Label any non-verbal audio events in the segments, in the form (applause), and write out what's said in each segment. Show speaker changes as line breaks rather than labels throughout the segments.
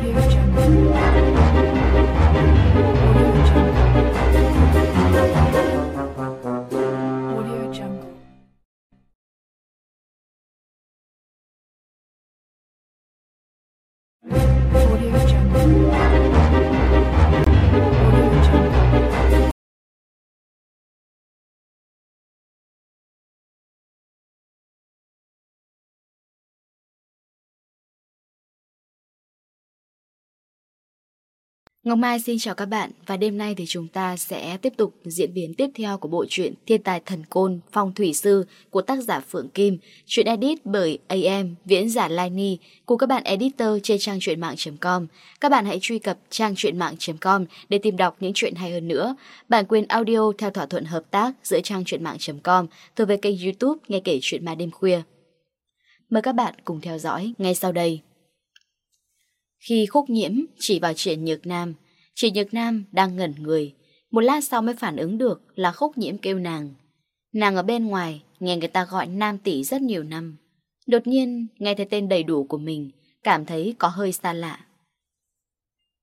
Audio Jungle.
Ngọc Mai xin chào các bạn và đêm nay thì chúng ta sẽ tiếp tục diễn biến tiếp theo của bộ truyện Thiên tài thần côn Phong thủy sư của tác giả Phượng Kim, truyện edit bởi AM Viễn giả Lai Ni cùng các bạn editor trên trang truyện mạng.com. Các bạn hãy truy cập trang truyện mạng.com để tìm đọc những truyện hay hơn nữa. Bản quyền audio theo thỏa thuận hợp tác giữa trang truyện mạng.com thuộc về kênh YouTube nghe kể chuyện ma đêm khuya. Mời các bạn cùng theo dõi ngay sau đây. Khi khúc nhiễm chỉ vào chuyện Nhược Nam, chị Nhược Nam đang ngẩn người. Một lát sau mới phản ứng được là khúc nhiễm kêu nàng. Nàng ở bên ngoài, nghe người ta gọi Nam Tỷ rất nhiều năm. Đột nhiên, nghe thấy tên đầy đủ của mình, cảm thấy có hơi xa lạ.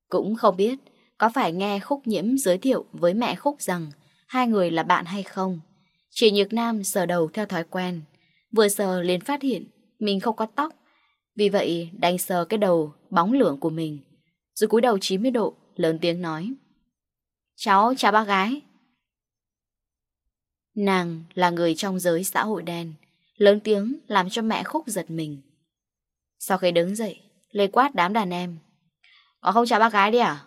Cũng không biết, có phải nghe khúc nhiễm giới thiệu với mẹ khúc rằng hai người là bạn hay không. chỉ Nhược Nam sờ đầu theo thói quen. Vừa sờ liền phát hiện mình không có tóc vì vậy, đành sờ cái đầu bóng lưỡng của mình. Rồi cúi đầu 90 độ, Lớn tiếng nói. Cháu, chào bác gái. Nàng là người trong giới xã hội đen, Lớn tiếng làm cho mẹ khúc giật mình. Sau khi đứng dậy, Lê quát đám đàn em. Có không chào bác gái đi à?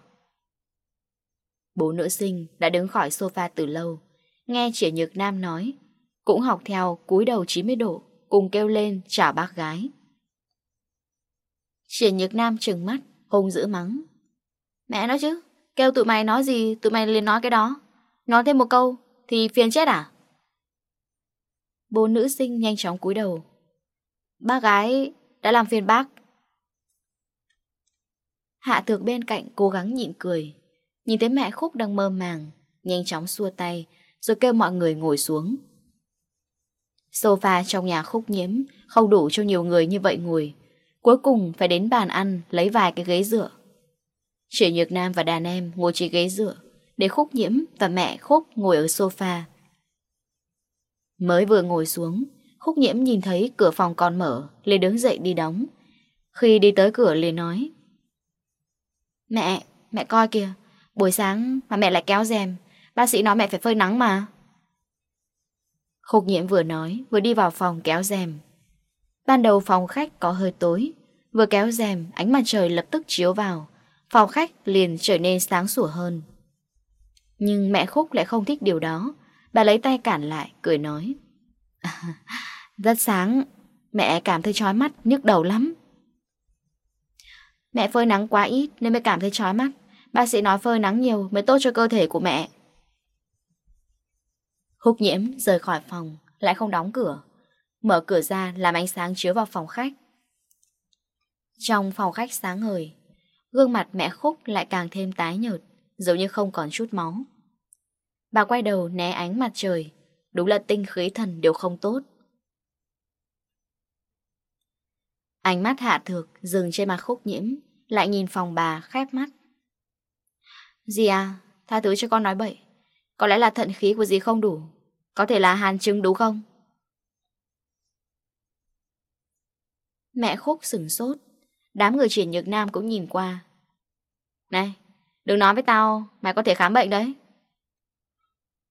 Bố nữ sinh đã đứng khỏi sofa từ lâu, Nghe chỉ nhược nam nói, Cũng học theo cúi đầu 90 độ, Cùng kêu lên, chào bác gái. Triển Nhược Nam trừng mắt, hùng dữ mắng. Mẹ nói chứ, kêu tụi mày nói gì tụi mày liền nói cái đó. Nói thêm một câu thì phiền chết à? Bốn nữ sinh nhanh chóng cúi đầu. Bác gái đã làm phiền bác. Hạ thược bên cạnh cố gắng nhịn cười. Nhìn thấy mẹ khúc đang mơ màng, nhanh chóng xua tay rồi kêu mọi người ngồi xuống. Sofa trong nhà khúc nhiễm không đủ cho nhiều người như vậy ngồi. Cuối cùng phải đến bàn ăn lấy vài cái ghế dựa. Triệu Nhược Nam và đàn em ngồi trên ghế dựa để Khúc Nhiễm và mẹ Khúc ngồi ở sofa. Mới vừa ngồi xuống, Khúc Nhiễm nhìn thấy cửa phòng còn mở, liền đứng dậy đi đóng. Khi đi tới cửa liền nói Mẹ, mẹ coi kìa, buổi sáng mà mẹ lại kéo rèm, bác sĩ nói mẹ phải phơi nắng mà. Khúc Nhiễm vừa nói vừa đi vào phòng kéo rèm Ban đầu phòng khách có hơi tối, vừa kéo rèm ánh mặt trời lập tức chiếu vào, phòng khách liền trở nên sáng sủa hơn. Nhưng mẹ Khúc lại không thích điều đó, bà lấy tay cản lại, cười nói. (laughs) Rất sáng, mẹ cảm thấy chói mắt, nhức đầu lắm. Mẹ phơi nắng quá ít nên mới cảm thấy chói mắt. Bác sĩ nói phơi nắng nhiều mới tốt cho cơ thể của mẹ. Húc nhiễm rời khỏi phòng, lại không đóng cửa. Mở cửa ra làm ánh sáng chiếu vào phòng khách. Trong phòng khách sáng ngời, Gương mặt mẹ Khúc lại càng thêm tái nhợt, Giống như không còn chút máu. Bà quay đầu né ánh mặt trời, Đúng là tinh khí thần đều không tốt. Ánh mắt hạ thược dừng trên mặt khúc nhiễm, Lại nhìn phòng bà khép mắt. Dì à Tha thứ cho con nói bậy, Có lẽ là thận khí của dì không đủ, Có thể là hàn chứng đúng không? Mẹ Khúc sừng sốt. Đám người triển nhược nam cũng nhìn qua. Này, Đừng nói với tao, Mày có thể khám bệnh đấy.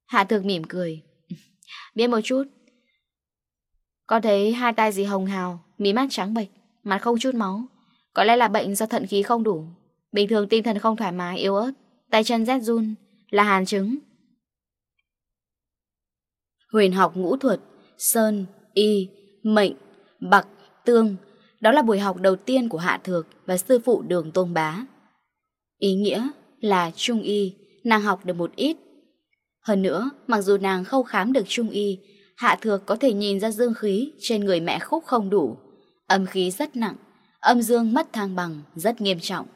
Hạ thược mỉm cười. (laughs) Biết một chút. Con thấy hai tay gì hồng hào, Mí mắt trắng bệch, Mặt không chút máu. Có lẽ là bệnh do thận khí không đủ. Bình thường tinh thần không thoải mái, yếu ớt, Tay chân rét run, Là hàn chứng. Huyền học ngũ thuật, Sơn, Y, Mệnh Bạc Tương đó là buổi học đầu tiên của Hạ Thược và sư phụ đường Tôn Bá. Ý nghĩa là trung y, nàng học được một ít. Hơn nữa, mặc dù nàng không khám được trung y, Hạ Thược có thể nhìn ra dương khí trên người mẹ khúc không đủ. Âm khí rất nặng, âm dương mất thang bằng, rất nghiêm trọng.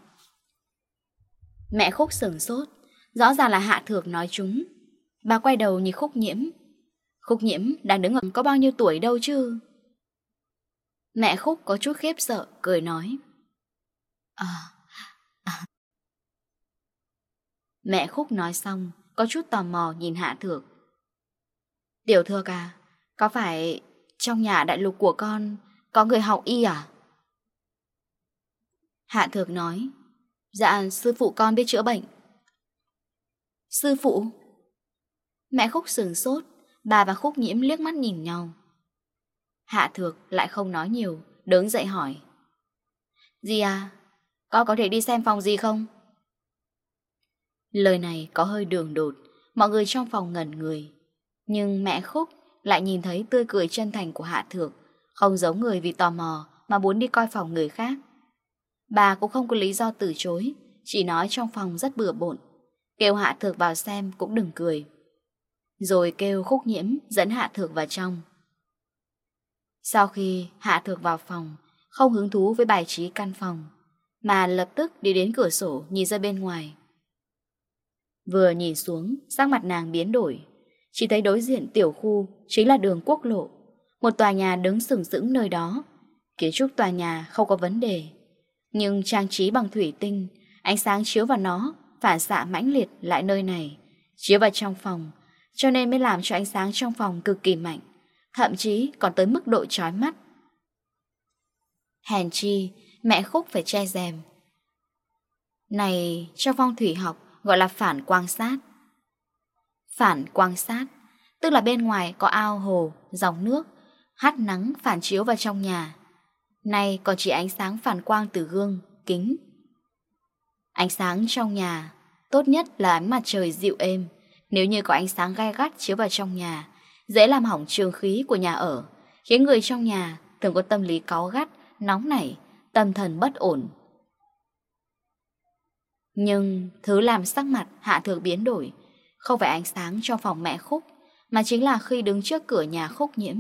Mẹ khúc sửng sốt, rõ ràng là Hạ Thược nói chúng. Bà quay đầu nhìn khúc nhiễm. Khúc nhiễm đang đứng ở có bao nhiêu tuổi đâu chứ? Mẹ Khúc có chút khiếp sợ, cười nói. À, à. Mẹ Khúc nói xong, có chút tò mò nhìn Hạ Thược. Tiểu Thược à, có phải trong nhà đại lục của con có người học y à? Hạ Thược nói, dạ sư phụ con biết chữa bệnh. Sư phụ? Mẹ Khúc sừng sốt, bà và Khúc nhiễm liếc mắt nhìn nhau. Hạ thược lại không nói nhiều, đứng dậy hỏi. Dì à, con có thể đi xem phòng gì không? Lời này có hơi đường đột, mọi người trong phòng ngẩn người. Nhưng mẹ Khúc lại nhìn thấy tươi cười chân thành của Hạ Thược, không giấu người vì tò mò mà muốn đi coi phòng người khác. Bà cũng không có lý do từ chối, chỉ nói trong phòng rất bừa bộn. Kêu Hạ Thược vào xem cũng đừng cười. Rồi kêu Khúc Nhiễm dẫn Hạ Thược vào trong. Sau khi Hạ Thược vào phòng, không hứng thú với bài trí căn phòng, mà lập tức đi đến cửa sổ nhìn ra bên ngoài. Vừa nhìn xuống, sắc mặt nàng biến đổi, chỉ thấy đối diện tiểu khu chính là đường quốc lộ, một tòa nhà đứng sừng sững nơi đó. Kiến trúc tòa nhà không có vấn đề, nhưng trang trí bằng thủy tinh, ánh sáng chiếu vào nó, phản xạ mãnh liệt lại nơi này, chiếu vào trong phòng, cho nên mới làm cho ánh sáng trong phòng cực kỳ mạnh thậm chí còn tới mức độ chói mắt. Hèn chi, mẹ Khúc phải che rèm. Này, trong phong thủy học gọi là phản quang sát. Phản quang sát, tức là bên ngoài có ao hồ, dòng nước, hát nắng phản chiếu vào trong nhà. Này còn chỉ ánh sáng phản quang từ gương, kính. Ánh sáng trong nhà, tốt nhất là ánh mặt trời dịu êm, nếu như có ánh sáng gai gắt chiếu vào trong nhà dễ làm hỏng trường khí của nhà ở, khiến người trong nhà thường có tâm lý cáu gắt, nóng nảy, tâm thần bất ổn. Nhưng thứ làm sắc mặt Hạ Thược biến đổi không phải ánh sáng trong phòng mẹ Khúc, mà chính là khi đứng trước cửa nhà Khúc nhiễm,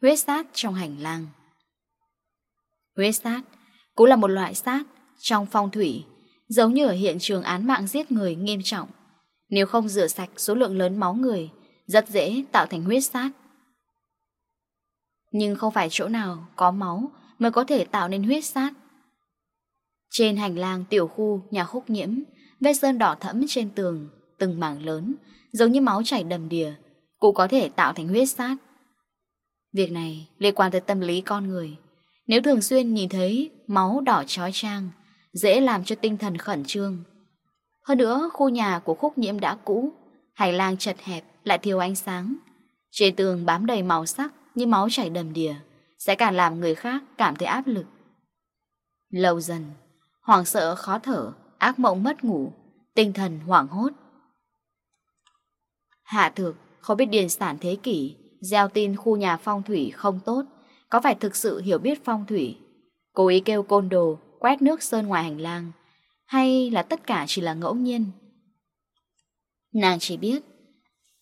huyết sát trong hành lang. Huyết sát cũng là một loại sát trong phong thủy, giống như ở hiện trường án mạng giết người nghiêm trọng. Nếu không rửa sạch số lượng lớn máu người, rất dễ tạo thành huyết sát. Nhưng không phải chỗ nào có máu mới có thể tạo nên huyết sát. Trên hành lang tiểu khu nhà khúc nhiễm, vết sơn đỏ thẫm trên tường, từng mảng lớn, giống như máu chảy đầm đìa, cũng có thể tạo thành huyết sát. Việc này liên quan tới tâm lý con người. Nếu thường xuyên nhìn thấy máu đỏ trói trang, dễ làm cho tinh thần khẩn trương. Hơn nữa, khu nhà của khúc nhiễm đã cũ, Hành lang chật hẹp, lại thiếu ánh sáng. Trên tường bám đầy màu sắc Như máu chảy đầm đìa, Sẽ càng làm người khác cảm thấy áp lực. Lâu dần Hoàng sợ khó thở, Ác mộng mất ngủ, Tinh thần hoảng hốt. Hạ thược không biết điền sản thế kỷ, Gieo tin khu nhà phong thủy không tốt, Có phải thực sự hiểu biết phong thủy? Cố ý kêu côn đồ, Quét nước sơn ngoài hành lang, Hay là tất cả chỉ là ngẫu nhiên? Nàng chỉ biết,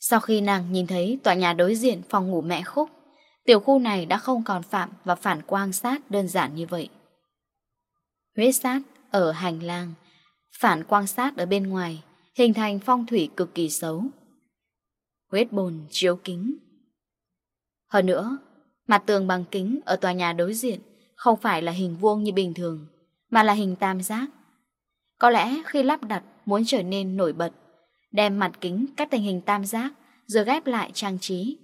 sau khi nàng nhìn thấy tòa nhà đối diện phòng ngủ mẹ Khúc, tiểu khu này đã không còn phạm và phản quang sát đơn giản như vậy. Huyết sát ở hành lang, phản quang sát ở bên ngoài, hình thành phong thủy cực kỳ xấu. Huyết bồn chiếu kính. Hơn nữa, mặt tường bằng kính ở tòa nhà đối diện không phải là hình vuông như bình thường, mà là hình tam giác. Có lẽ khi lắp đặt muốn trở nên nổi bật, đem mặt kính cắt thành hình tam giác, rồi ghép lại trang trí.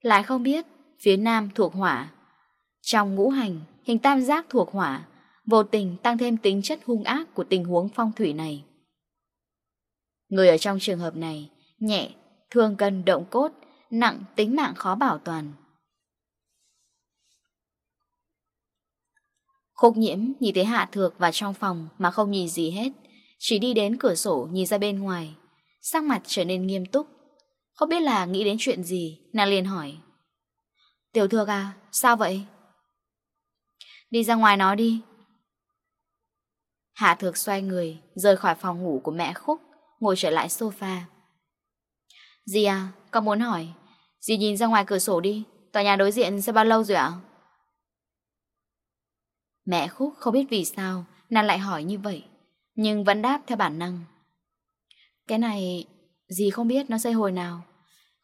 Lại không biết, phía nam thuộc hỏa. Trong ngũ hành, hình tam giác thuộc hỏa, vô tình tăng thêm tính chất hung ác của tình huống phong thủy này. Người ở trong trường hợp này, nhẹ, thương cân động cốt, nặng tính mạng khó bảo toàn. Khúc nhiễm nhìn thấy Hạ Thược và trong phòng mà không nhìn gì hết, chỉ đi đến cửa sổ nhìn ra bên ngoài. Sắc mặt trở nên nghiêm túc. Không biết là nghĩ đến chuyện gì, Nàng liền hỏi. Tiểu thược à sao vậy? Đi ra ngoài nói đi. Hạ thược xoay người, Rời khỏi phòng ngủ của mẹ Khúc, Ngồi trở lại sofa. Dì à con muốn hỏi, Dì nhìn ra ngoài cửa sổ đi, Tòa nhà đối diện sẽ bao lâu rồi ạ? Mẹ Khúc không biết vì sao, Nàng lại hỏi như vậy, Nhưng vẫn đáp theo bản năng. Cái này gì không biết nó xây hồi nào.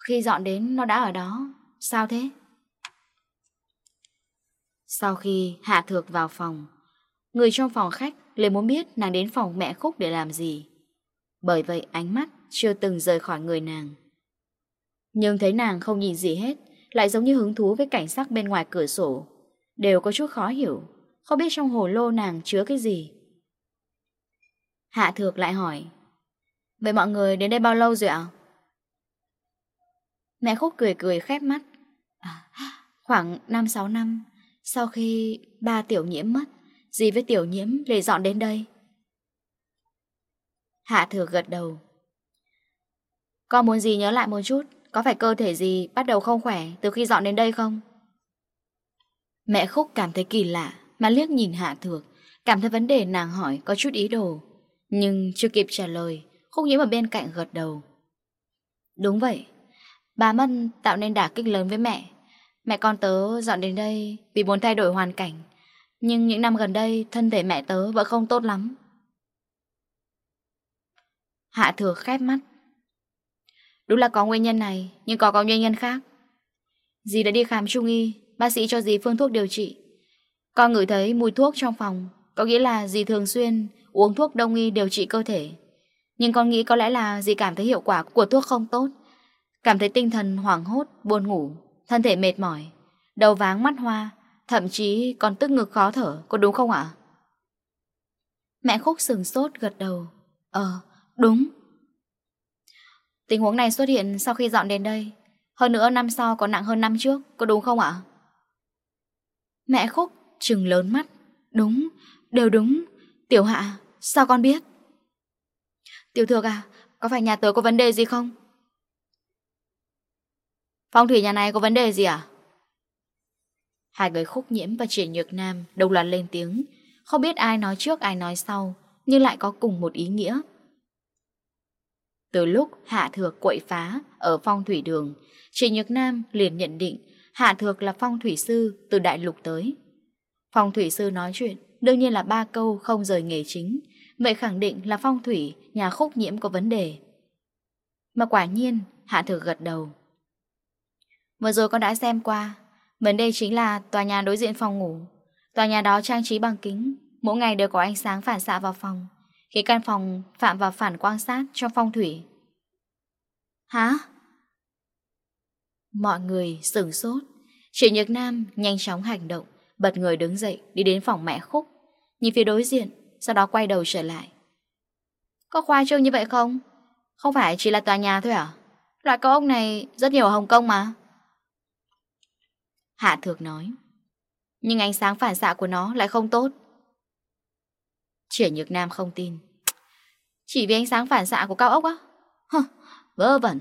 Khi dọn đến nó đã ở đó, Sao thế? Sau khi Hạ Thược vào phòng, Người trong phòng khách liền muốn biết nàng đến phòng mẹ Khúc để làm gì. Bởi vậy ánh mắt chưa từng rời khỏi người nàng. Nhưng thấy nàng không nhìn gì hết, Lại giống như hứng thú với cảnh sắc bên ngoài cửa sổ. Đều có chút khó hiểu, Không biết trong hồ lô nàng chứa cái gì. Hạ Thược lại hỏi Vậy mọi người đến đây bao lâu rồi ạ? Mẹ Khúc cười cười khép mắt. À, khoảng 5-6 năm, sau khi ba tiểu nhiễm mất, dì với tiểu nhiễm lề dọn đến đây. Hạ thừa gật đầu. Con muốn gì nhớ lại một chút, có phải cơ thể gì bắt đầu không khỏe từ khi dọn đến đây không? Mẹ Khúc cảm thấy kỳ lạ mà liếc nhìn Hạ Thược, cảm thấy vấn đề nàng hỏi có chút ý đồ. Nhưng chưa kịp trả lời, Khúc Nhiễm ở bên cạnh gật đầu. Đúng vậy. Bà mân tạo nên đả kích lớn với mẹ. Mẹ con tớ dọn đến đây Vì muốn thay đổi hoàn cảnh. Nhưng những năm gần đây, thân thể mẹ tớ vẫn không tốt lắm. Hạ thừa khép mắt. Đúng là có nguyên nhân này, Nhưng có có nguyên nhân khác. Dì đã đi khám trung y, Bác sĩ cho dì phương thuốc điều trị. Con ngửi thấy mùi thuốc trong phòng, Có nghĩa là dì thường xuyên Uống thuốc đông y điều trị cơ thể. Nhưng con nghĩ có lẽ là dì cảm thấy hiệu quả của thuốc không tốt Cảm thấy tinh thần hoảng hốt, buồn ngủ Thân thể mệt mỏi Đầu váng mắt hoa Thậm chí còn tức ngực khó thở Có đúng không ạ? Mẹ Khúc sừng sốt gật đầu Ờ, đúng Tình huống này xuất hiện sau khi dọn đến đây Hơn nữa năm sau còn nặng hơn năm trước Có đúng không ạ? Mẹ Khúc trừng lớn mắt Đúng, đều đúng Tiểu Hạ, sao con biết? Tiểu thược à Có phải nhà tớ có vấn đề gì không? Phong thủy nhà này có vấn đề gì à? Hai người khúc nhiễm và triển nhược nam Đồng loạt lên tiếng. Không biết ai nói trước, ai nói sau, Nhưng lại có cùng một ý nghĩa. Từ lúc Hạ Thược quậy phá Ở phong thủy đường, Triển nhược nam liền nhận định Hạ Thược là phong thủy sư từ đại lục tới. Phong thủy sư nói chuyện, Đương nhiên là ba câu không rời nghề chính. Vậy khẳng định là phong thủy, nhà khúc nhiễm có vấn đề. Mà quả nhiên, Hạ Thược gật đầu. Vừa rồi con đã xem qua, vấn đề chính là tòa nhà đối diện phòng ngủ. Tòa nhà đó trang trí bằng kính, mỗi ngày đều có ánh sáng phản xạ vào phòng, khiến căn phòng phạm vào phản quan sát trong phong thủy. Hả? Mọi người sửng sốt, chị Nhược Nam nhanh chóng hành động, bật người đứng dậy đi đến phòng mẹ Khúc, nhìn phía đối diện sau đó quay đầu trở lại. Có khoa trương như vậy không? Không phải chỉ là tòa nhà thôi à? Loại cao ốc này rất nhiều ở Hồng Kông mà. Hạ thược nói. Nhưng ánh sáng phản xạ của nó lại không tốt. Triển Nhược Nam không tin. Chỉ vì ánh sáng phản xạ của cao ốc á? Hơ, vớ vẩn.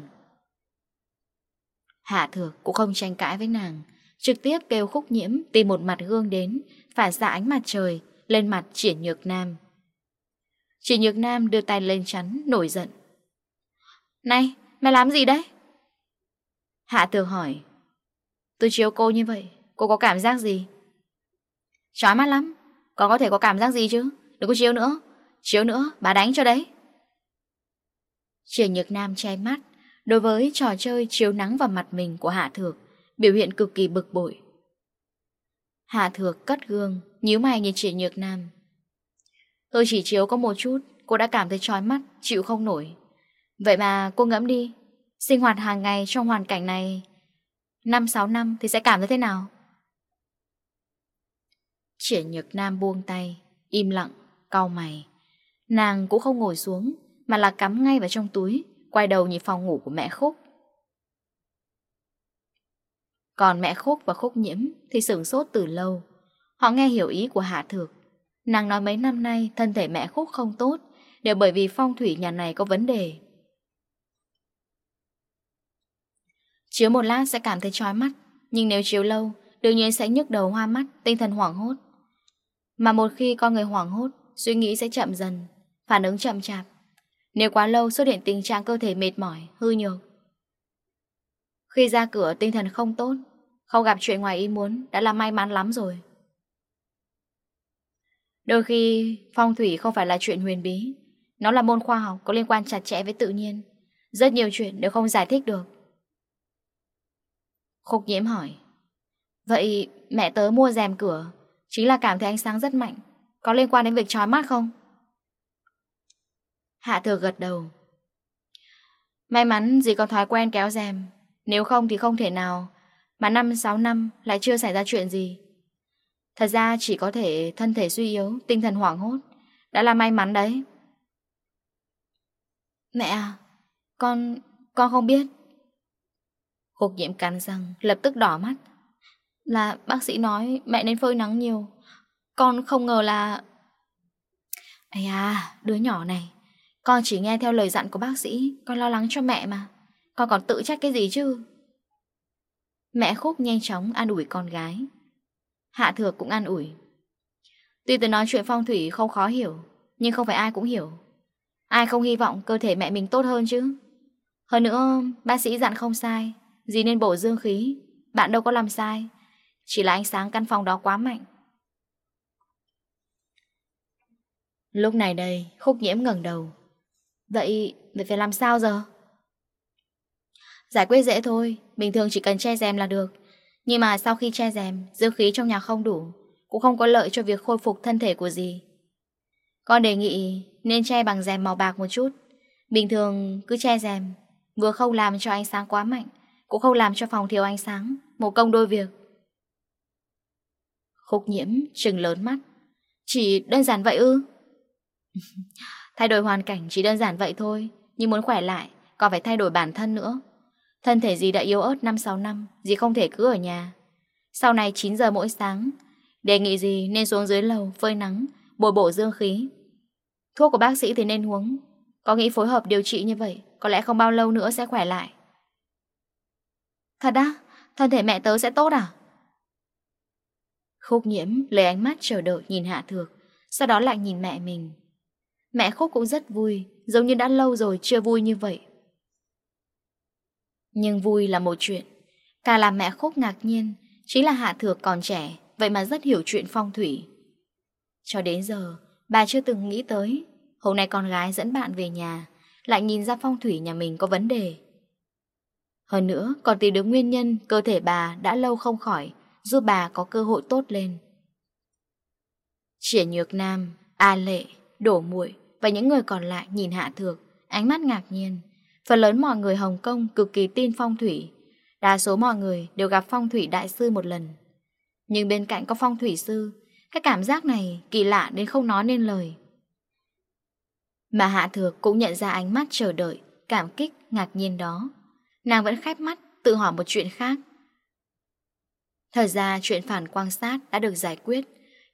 Hạ thược cũng không tranh cãi với nàng. Trực tiếp kêu khúc nhiễm Tìm một mặt gương đến Phản xạ ánh mặt trời lên mặt Triển Nhược Nam. Triển Nhược Nam đưa tay lên chắn, nổi giận. Này, mày làm gì đấy? Hạ Tường hỏi. Tôi chiếu cô như vậy, cô có cảm giác gì? Chói mắt lắm, có có thể có cảm giác gì chứ? Đừng có chiếu nữa, chiếu nữa, bà đánh cho đấy. Triển Nhược Nam che mắt, đối với trò chơi chiếu nắng vào mặt mình của Hạ Thược, biểu hiện cực kỳ bực bội. Hạ Thược cất gương, nhíu mày nhìn chị Nhược Nam. Tôi chỉ chiếu có một chút Cô đã cảm thấy chói mắt, chịu không nổi. Vậy mà cô ngẫm đi Sinh hoạt hàng ngày trong hoàn cảnh này 5-6 năm thì sẽ cảm thấy thế nào? Chị Nhược Nam buông tay Im lặng, cau mày. Nàng cũng không ngồi xuống Mà là cắm ngay vào trong túi Quay đầu nhìn phòng ngủ của mẹ Khúc. Còn mẹ Khúc và Khúc Nhiễm Thì sửng sốt từ lâu. Họ nghe hiểu ý của Hạ Thược. Nàng nói mấy năm nay thân thể mẹ khúc không tốt, Đều bởi vì phong thủy nhà này có vấn đề. Chiếu một lát sẽ cảm thấy chói mắt, Nhưng nếu chiếu lâu, Đương nhiên sẽ nhức đầu hoa mắt, Tinh thần hoảng hốt. Mà một khi con người hoảng hốt, Suy nghĩ sẽ chậm dần, Phản ứng chậm chạp. Nếu quá lâu xuất hiện tình trạng cơ thể mệt mỏi, Hư nhược. Khi ra cửa, tinh thần không tốt, Không gặp chuyện ngoài ý muốn, Đã là may mắn lắm rồi. Đôi khi, phong thủy không phải là chuyện huyền bí. Nó là môn khoa học có liên quan chặt chẽ với tự nhiên. Rất nhiều chuyện đều không giải thích được. Khúc nhiễm hỏi, Vậy mẹ tớ mua rèm cửa Chính là cảm thấy ánh sáng rất mạnh. Có liên quan đến việc trói mắt không? Hạ thừa gật đầu, May mắn gì có thói quen kéo rèm. Nếu không thì không thể nào Mà năm, sáu năm lại chưa xảy ra chuyện gì. Thật ra chỉ có thể thân thể suy yếu, tinh thần hoảng hốt. Đã là may mắn đấy. Mẹ à, con, con không biết. Hục nhiễm cắn răng, lập tức đỏ mắt. Là bác sĩ nói mẹ nên phơi nắng nhiều. Con không ngờ là... Ây à, đứa nhỏ này. Con chỉ nghe theo lời dặn của bác sĩ, con lo lắng cho mẹ mà. Con còn tự trách cái gì chứ? Mẹ khúc nhanh chóng an ủi con gái. Hạ Thược cũng an ủi. Tuy tôi nói chuyện phong thủy không khó hiểu, nhưng không phải ai cũng hiểu. Ai không hy vọng cơ thể mẹ mình tốt hơn chứ? Hơn nữa, bác sĩ dặn không sai, gì nên bổ dương khí, bạn đâu có làm sai. Chỉ là ánh sáng căn phòng đó quá mạnh. Lúc này đây, khúc nhiễm ngẩng đầu. Vậy, vậy phải làm sao giờ? Giải quyết dễ thôi, bình thường chỉ cần che rèm là được. Nhưng mà sau khi che rèm, dư khí trong nhà không đủ, cũng không có lợi cho việc khôi phục thân thể của dì. Con đề nghị nên che bằng rèm màu bạc một chút. Bình thường cứ che rèm, vừa không làm cho ánh sáng quá mạnh, cũng không làm cho phòng thiếu ánh sáng, một công đôi việc. Khúc nhiễm trừng lớn mắt. Chỉ đơn giản vậy ư? (laughs) thay đổi hoàn cảnh chỉ đơn giản vậy thôi, nhưng muốn khỏe lại, còn phải thay đổi bản thân nữa. Thân thể dì đã yếu ớt 5-6 năm, Dì không thể cứ ở nhà. Sau này 9 giờ mỗi sáng, Đề nghị dì nên xuống dưới lầu phơi nắng, Bồi bổ dương khí. Thuốc của bác sĩ thì nên uống, Có nghĩ phối hợp điều trị như vậy, Có lẽ không bao lâu nữa sẽ khỏe lại. Thật á? Thân thể mẹ tớ sẽ tốt à? Khúc nhiễm lấy ánh mắt chờ đợi nhìn Hạ Thược, Sau đó lại nhìn mẹ mình. Mẹ Khúc cũng rất vui, Giống như đã lâu rồi chưa vui như vậy. Nhưng vui là một chuyện. Cả là mẹ khúc ngạc nhiên Chính là Hạ Thược còn trẻ Vậy mà rất hiểu chuyện phong thủy. Cho đến giờ Bà chưa từng nghĩ tới Hôm nay con gái dẫn bạn về nhà Lại nhìn ra phong thủy nhà mình có vấn đề. Hơn nữa còn tìm được nguyên nhân Cơ thể bà đã lâu không khỏi Giúp bà có cơ hội tốt lên. Triển Nhược Nam, A Lệ, Đổ Muội Và những người còn lại nhìn Hạ Thược Ánh mắt ngạc nhiên. Phần lớn mọi người Hồng Kông cực kỳ tin phong thủy. Đa số mọi người đều gặp phong thủy đại sư một lần. Nhưng bên cạnh có phong thủy sư, cái cảm giác này kỳ lạ đến không nói nên lời. Mà Hạ Thược cũng nhận ra ánh mắt chờ đợi, cảm kích, ngạc nhiên đó. Nàng vẫn khép mắt, tự hỏi một chuyện khác. Thật ra chuyện phản quan sát đã được giải quyết.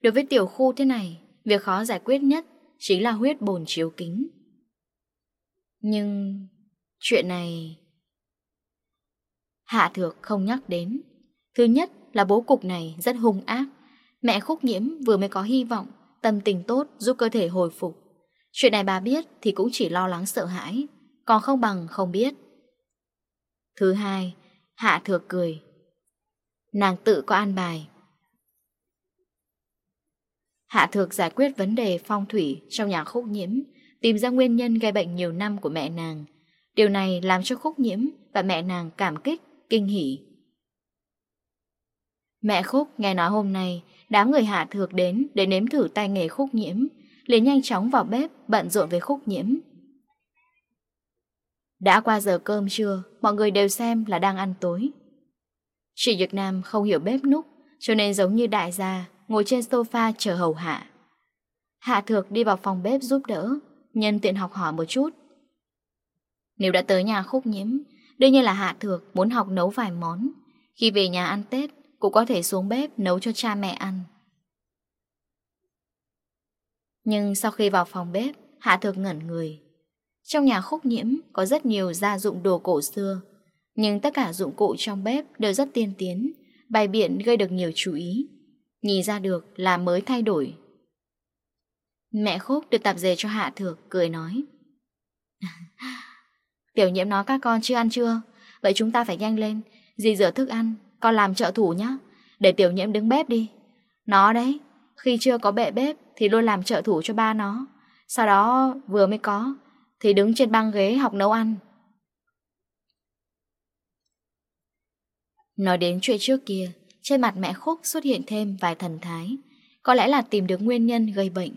Đối với tiểu khu thế này, việc khó giải quyết nhất chính là huyết bồn chiếu kính. Nhưng Chuyện này... Hạ thược không nhắc đến. Thứ nhất là bố cục này rất hung ác. Mẹ khúc nhiễm vừa mới có hy vọng, tâm tình tốt giúp cơ thể hồi phục. Chuyện này bà biết thì cũng chỉ lo lắng sợ hãi, còn không bằng không biết. Thứ hai, Hạ thược cười. Nàng tự có an bài. Hạ thược giải quyết vấn đề phong thủy trong nhà khúc nhiễm, tìm ra nguyên nhân gây bệnh nhiều năm của mẹ nàng, Điều này làm cho Khúc Nhiễm và mẹ nàng cảm kích, kinh hỉ. Mẹ Khúc nghe nói hôm nay đám người hạ thược đến để nếm thử tay nghề Khúc Nhiễm, liền nhanh chóng vào bếp bận rộn với Khúc Nhiễm. Đã qua giờ cơm trưa, mọi người đều xem là đang ăn tối. Chị Việt Nam không hiểu bếp núc, cho nên giống như đại gia, ngồi trên sofa chờ hầu hạ. Hạ thược đi vào phòng bếp giúp đỡ, nhân tiện học hỏi một chút nếu đã tới nhà khúc nhiễm, đương nhiên là Hạ Thược muốn học nấu vài món. Khi về nhà ăn Tết, cũng có thể xuống bếp nấu cho cha mẹ ăn. Nhưng sau khi vào phòng bếp, Hạ Thược ngẩn người. Trong nhà khúc nhiễm có rất nhiều gia dụng đồ cổ xưa, nhưng tất cả dụng cụ trong bếp đều rất tiên tiến, bài biện gây được nhiều chú ý. Nhìn ra được là mới thay đổi. Mẹ khúc được tạp dề cho Hạ Thược, cười nói. (laughs) Tiểu nhiễm nói, các con chưa ăn chưa? Vậy chúng ta phải nhanh lên. Dì rửa thức ăn, Con làm trợ thủ nhá. Để tiểu nhiễm đứng bếp đi. Nó đấy, Khi chưa có bệ bếp Thì luôn làm trợ thủ cho ba nó. Sau đó vừa mới có Thì đứng trên băng ghế học nấu ăn. Nói đến chuyện trước kia, Trên mặt mẹ Khúc xuất hiện thêm vài thần thái. Có lẽ là tìm được nguyên nhân gây bệnh.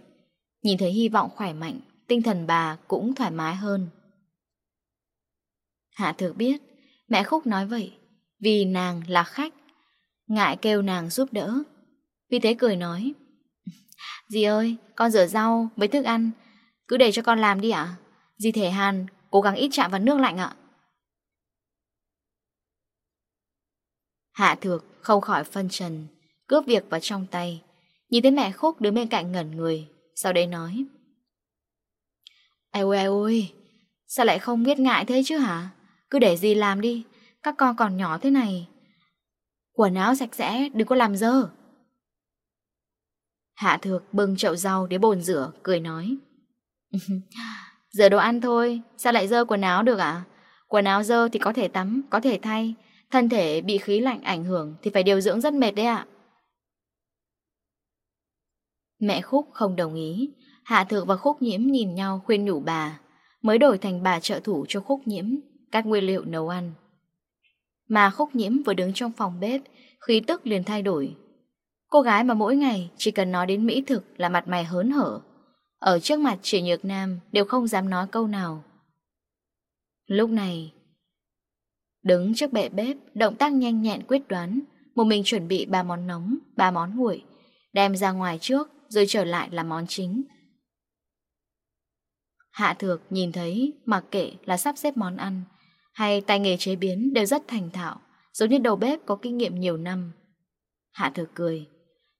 Nhìn thấy hy vọng khỏe mạnh, Tinh thần bà cũng thoải mái hơn. Hạ Thược biết, mẹ Khúc nói vậy, vì nàng là khách, ngại kêu nàng giúp đỡ. Vì thế cười nói, (laughs) Dì ơi, con rửa rau với thức ăn, cứ để cho con làm đi ạ. Dì Thể Hàn, cố gắng ít chạm vào nước lạnh ạ. Hạ Thược không khỏi phân trần, cướp việc vào trong tay, nhìn thấy mẹ Khúc đứng bên cạnh ngẩn người, sau đấy nói. Ai ôi ai ôi, sao lại không biết ngại thế chứ hả? Cứ để gì làm đi Các con còn nhỏ thế này. Quần áo sạch sẽ đừng có làm dơ. Hạ thược bưng chậu rau đến bồn rửa Cười nói. (laughs) Rửa đồ ăn thôi Sao lại dơ quần áo được ạ? Quần áo dơ thì có thể tắm, có thể thay. Thân thể bị khí lạnh ảnh hưởng Thì phải điều dưỡng rất mệt đấy ạ. Mẹ Khúc không đồng ý. Hạ Thược và Khúc Nhiễm nhìn nhau khuyên nhủ bà. Mới đổi thành bà trợ thủ cho Khúc Nhiễm các nguyên liệu nấu ăn. Mà khúc nhiễm vừa đứng trong phòng bếp, khí tức liền thay đổi. Cô gái mà mỗi ngày chỉ cần nói đến mỹ thực là mặt mày hớn hở. Ở trước mặt chỉ nhược nam đều không dám nói câu nào. Lúc này, đứng trước bệ bếp, động tác nhanh nhẹn quyết đoán, một mình chuẩn bị ba món nóng, ba món nguội, đem ra ngoài trước rồi trở lại là món chính. Hạ thược nhìn thấy mặc kệ là sắp xếp món ăn hay tay nghề chế biến đều rất thành thạo, giống như đầu bếp có kinh nghiệm nhiều năm. Hạ thử cười,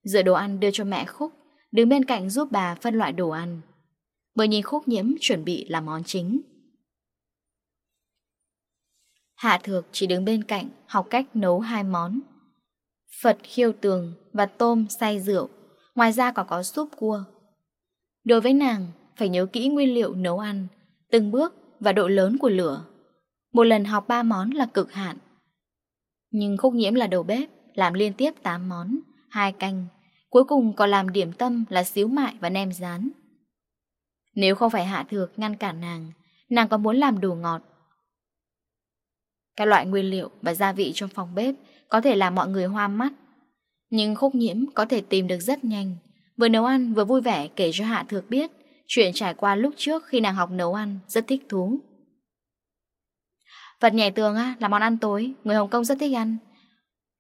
rửa đồ ăn đưa cho mẹ Khúc, đứng bên cạnh giúp bà phân loại đồ ăn. Mới nhìn Khúc nhiễm chuẩn bị làm món chính. Hạ Thược chỉ đứng bên cạnh học cách nấu hai món. Phật khiêu tường và tôm say rượu, ngoài ra còn có súp cua. Đối với nàng, phải nhớ kỹ nguyên liệu nấu ăn, từng bước và độ lớn của lửa một lần học ba món là cực hạn. Nhưng khúc nhiễm là đầu bếp, Làm liên tiếp 8 món, hai canh, Cuối cùng còn làm điểm tâm là xíu mại và nem rán. Nếu không phải hạ thược ngăn cản nàng Nàng có muốn làm đồ ngọt. Các loại nguyên liệu và gia vị trong phòng bếp Có thể làm mọi người hoa mắt, Nhưng khúc nhiễm có thể tìm được rất nhanh. Vừa nấu ăn vừa vui vẻ kể cho Hạ Thược biết Chuyện trải qua lúc trước khi nàng học nấu ăn rất thích thú phật nhảy tường á, là món ăn tối Người Hồng Kông rất thích ăn.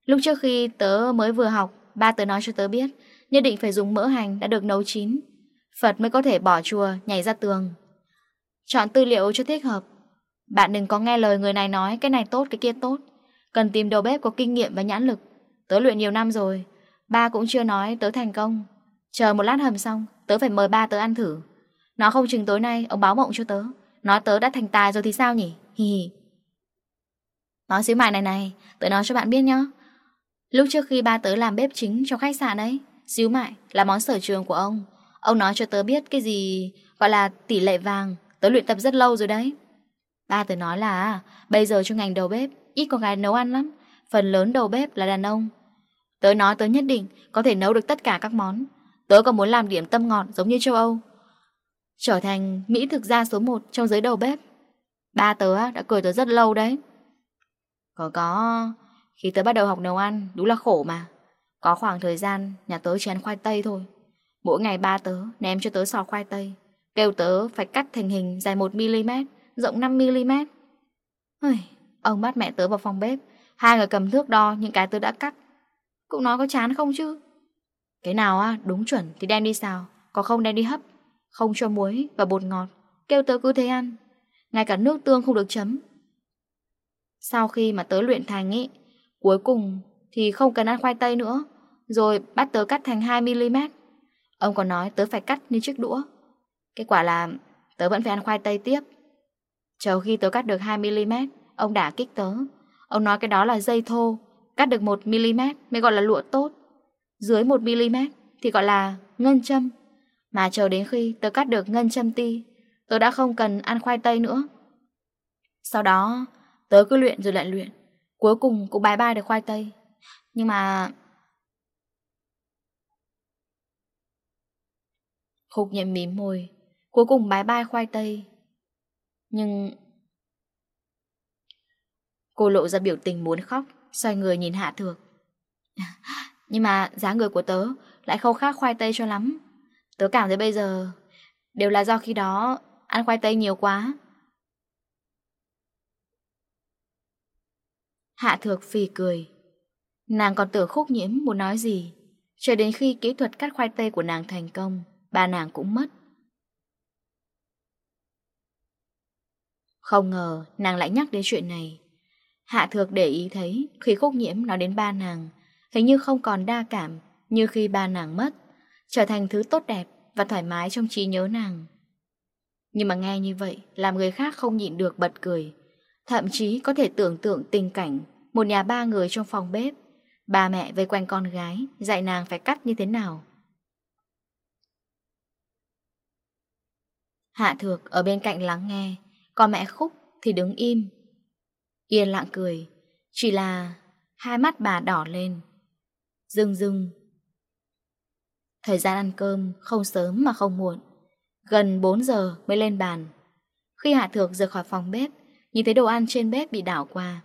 Lúc trước khi tớ mới vừa học Ba tớ nói cho tớ biết Nhất định phải dùng mỡ hành đã được nấu chín. Phật mới có thể bỏ chùa nhảy ra tường. Chọn tư liệu cho thích hợp. Bạn đừng có nghe lời người này nói Cái này tốt cái kia tốt. Cần tìm đầu bếp có kinh nghiệm và nhãn lực. Tớ luyện nhiều năm rồi Ba cũng chưa nói tớ thành công. Chờ một lát hầm xong Tớ phải mời ba tớ ăn thử. Nó không chừng tối nay ông báo mộng cho tớ. Nói tớ đã thành tài rồi thì sao nhỉ? Hi hi Món xíu mại này này, tớ nói cho bạn biết nhá. Lúc trước khi ba tớ làm bếp chính cho khách sạn ấy, xíu mại là món sở trường của ông. Ông nói cho tớ biết cái gì gọi là tỷ lệ vàng, tớ luyện tập rất lâu rồi đấy. Ba tớ nói là bây giờ trong ngành đầu bếp, ít con gái nấu ăn lắm, phần lớn đầu bếp là đàn ông. Tớ nói tớ nhất định có thể nấu được tất cả các món. Tớ còn muốn làm điểm tâm ngọt giống như châu Âu. Trở thành Mỹ thực gia số 1 trong giới đầu bếp. Ba tớ đã cười tớ rất lâu đấy. Có có, khi tớ bắt đầu học nấu ăn, đúng là khổ mà. Có khoảng thời gian, nhà tớ chén khoai tây thôi. Mỗi ngày ba tớ ném cho tớ sò khoai tây, kêu tớ phải cắt thành hình dài 1mm, rộng 5mm. Hời, ông bắt mẹ tớ vào phòng bếp, hai người cầm thước đo những cái tớ đã cắt. Cũng nói có chán không chứ? Cái nào á, đúng chuẩn thì đem đi xào, có không đem đi hấp, không cho muối và bột ngọt, kêu tớ cứ thế ăn. Ngay cả nước tương không được chấm, sau khi mà tớ luyện thành ý cuối cùng thì không cần ăn khoai tây nữa, rồi bắt tớ cắt thành 2mm. Ông còn nói tớ phải cắt như chiếc đũa. Kết quả là tớ vẫn phải ăn khoai tây tiếp. Chờ khi tớ cắt được 2mm, ông đã kích tớ. Ông nói cái đó là dây thô, cắt được 1mm mới gọi là lụa tốt. Dưới 1mm thì gọi là ngân châm. Mà chờ đến khi tớ cắt được ngân châm ti, tớ đã không cần ăn khoai tây nữa. Sau đó, Tớ cứ luyện rồi lại luyện. Cuối cùng cũng bài bye được khoai tây. Nhưng mà Khúc nhẹ mím môi, Cuối cùng bài bye khoai tây. Nhưng Cô lộ ra biểu tình muốn khóc, Xoay người nhìn Hạ Thược. (laughs) Nhưng mà giá người của tớ Lại không khác khoai tây cho lắm. Tớ cảm thấy bây giờ Đều là do khi đó Ăn khoai tây nhiều quá. Hạ thược phì cười. Nàng còn tưởng khúc nhiễm muốn nói gì. Cho đến khi kỹ thuật cắt khoai tây của nàng thành công, bà nàng cũng mất. Không ngờ nàng lại nhắc đến chuyện này. Hạ thược để ý thấy khi khúc nhiễm nói đến ba nàng, hình như không còn đa cảm như khi ba nàng mất, trở thành thứ tốt đẹp và thoải mái trong trí nhớ nàng. Nhưng mà nghe như vậy, làm người khác không nhịn được bật cười, Thậm chí có thể tưởng tượng tình cảnh Một nhà ba người trong phòng bếp, Ba mẹ vây quanh con gái, Dạy nàng phải cắt như thế nào. Hạ thược ở bên cạnh lắng nghe, Còn mẹ khúc thì đứng im. Yên lặng cười, Chỉ là hai mắt bà đỏ lên. Dưng dưng Thời gian ăn cơm không sớm mà không muộn, Gần 4 giờ mới lên bàn. Khi Hạ Thược rời khỏi phòng bếp Nhìn thấy đồ ăn trên bếp bị đảo qua.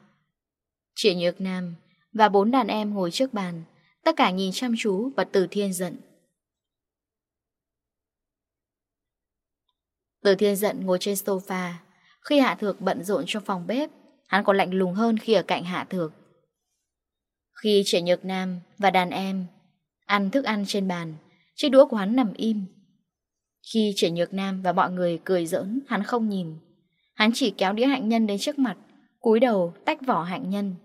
Chị Nhược Nam Và bốn đàn em ngồi trước bàn, Tất cả nhìn chăm chú và Từ Thiên giận. Từ Thiên giận ngồi trên sofa, Khi Hạ Thược bận rộn trong phòng bếp, Hắn còn lạnh lùng hơn khi ở cạnh Hạ Thược. Khi trẻ nhược nam và đàn em Ăn thức ăn trên bàn, Chiếc đũa của hắn nằm im. Khi trẻ nhược nam và mọi người cười giỡn, Hắn không nhìn. Hắn chỉ kéo đĩa hạnh nhân đến trước mặt, cúi đầu tách vỏ hạnh nhân.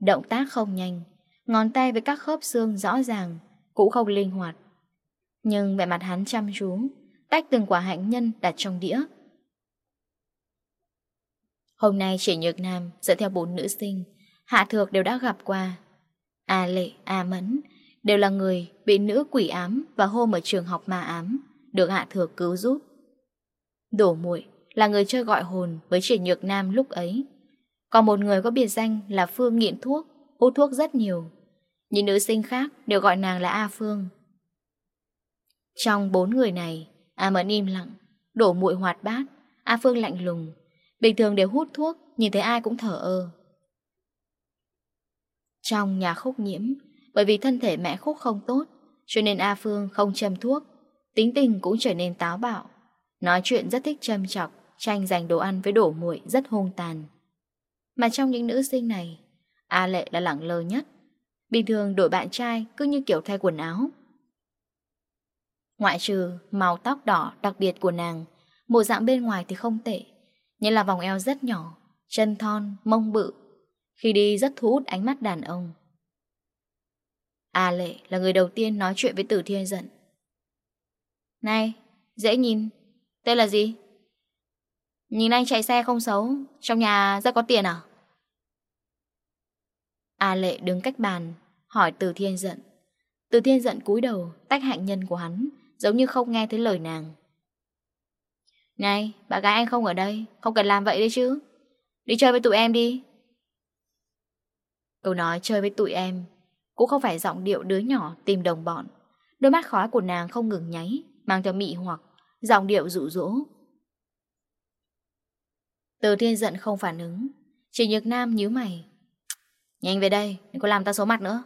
Động tác không nhanh, ngón tay với các khớp xương rõ ràng, cũng không linh hoạt. Nhưng vẻ mặt hắn chăm chú, tách từng quả hạnh nhân đặt trong đĩa. Hôm nay chỉ nhược nam dẫn theo bốn nữ sinh, hạ thược đều đã gặp qua. A lệ, A mẫn, đều là người bị nữ quỷ ám và hôm ở trường học ma ám, được hạ thược cứu giúp. Đổ muội là người chơi gọi hồn với Triển Nhược Nam lúc ấy. Còn một người có biệt danh là Phương nghiện thuốc, hút thuốc rất nhiều. Những nữ sinh khác đều gọi nàng là A Phương. Trong bốn người này, A Mẫn im lặng, đổ muội hoạt bát, A Phương lạnh lùng. Bình thường đều hút thuốc, nhìn thấy ai cũng thở ơ. Trong nhà khúc nhiễm, bởi vì thân thể mẹ khúc không tốt, cho nên A Phương không châm thuốc, tính tình cũng trở nên táo bạo. Nói chuyện rất thích châm chọc Tranh giành đồ ăn với đổ muội rất hung tàn. Mà trong những nữ sinh này A Lệ là lẳng lơ nhất. Bình thường đổi bạn trai cứ như kiểu thay quần áo. Ngoại trừ màu tóc đỏ đặc biệt của nàng Bộ dạng bên ngoài thì không tệ Nhưng là vòng eo rất nhỏ Chân thon, mông bự. Khi đi rất thu hút ánh mắt đàn ông. A Lệ là người đầu tiên nói chuyện với Tử Thiên Dận Này, dễ nhìn Tên là gì? Nhìn anh chạy xe không xấu, Trong nhà rất có tiền à? A Lệ đứng cách bàn, Hỏi Từ Thiên giận Từ Thiên giận cúi đầu, Tách hạnh nhân của hắn, Giống như không nghe thấy lời nàng. Này, bà gái anh không ở đây, Không cần làm vậy đấy chứ. Đi chơi với tụi em đi. Câu nói chơi với tụi em Cũng không phải giọng điệu đứa nhỏ tìm đồng bọn. Đôi mắt khói của nàng không ngừng nháy, Mang theo mị hoặc. Giọng điệu dụ dỗ từ thiên giận không phản ứng. Chỉ nhược nam nhíu mày. Nhanh về đây, đừng có làm tao số mặt nữa.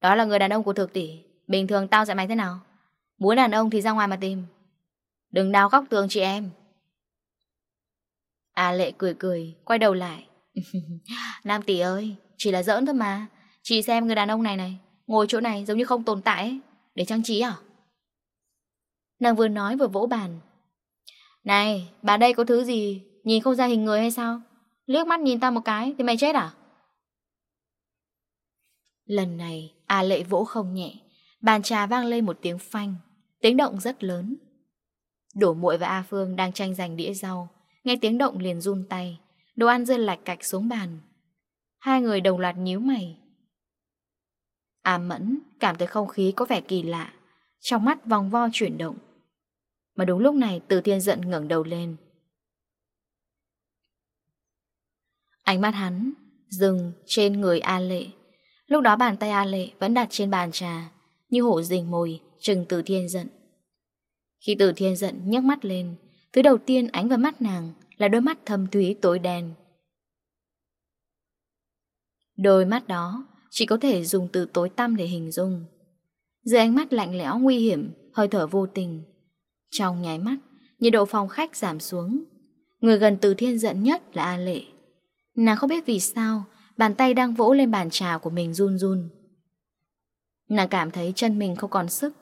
Đó là người đàn ông của thực tỷ. Bình thường tao dạy mày thế nào? Muốn đàn ông thì ra ngoài mà tìm. Đừng đào góc tường chị em. A lệ cười cười Quay đầu lại. (laughs) Nam tỷ ơi, chỉ là giỡn thôi mà. Chị xem người đàn ông này này Ngồi chỗ này giống như không tồn tại ấy. Để trang trí à? Nàng vừa nói vừa vỗ bàn. Này, bà đây có thứ gì? Nhìn không ra hình người hay sao? Liếc mắt nhìn ta một cái thì mày chết à? Lần này, A à lệ vỗ không nhẹ. Bàn trà vang lên một tiếng phanh, Tiếng động rất lớn. Đổ muội và A Phương đang tranh giành đĩa rau. Nghe tiếng động liền run tay. Đồ ăn rơi lạch cạch xuống bàn. Hai người đồng loạt nhíu mày. A Mẫn cảm thấy không khí có vẻ kỳ lạ. Trong mắt vòng vo chuyển động. Mà đúng lúc này, Từ Thiên giận ngẩng đầu lên. Ánh mắt hắn dừng trên người A Lệ. Lúc đó bàn tay A Lệ vẫn đặt trên bàn trà, như hổ rình mồi, trừng Từ Thiên giận. Khi Từ Thiên giận nhấc mắt lên, thứ đầu tiên ánh vào mắt nàng là đôi mắt thâm thúy tối đen. Đôi mắt đó chỉ có thể dùng từ tối tăm để hình dung. Dưới ánh mắt lạnh lẽo nguy hiểm, hơi thở vô tình. Trong nháy mắt, nhiệt độ phòng khách giảm xuống. Người gần Từ Thiên giận nhất là A Lệ. Nàng không biết vì sao, Bàn tay đang vỗ lên bàn trà của mình run run. Nàng cảm thấy chân mình không còn sức,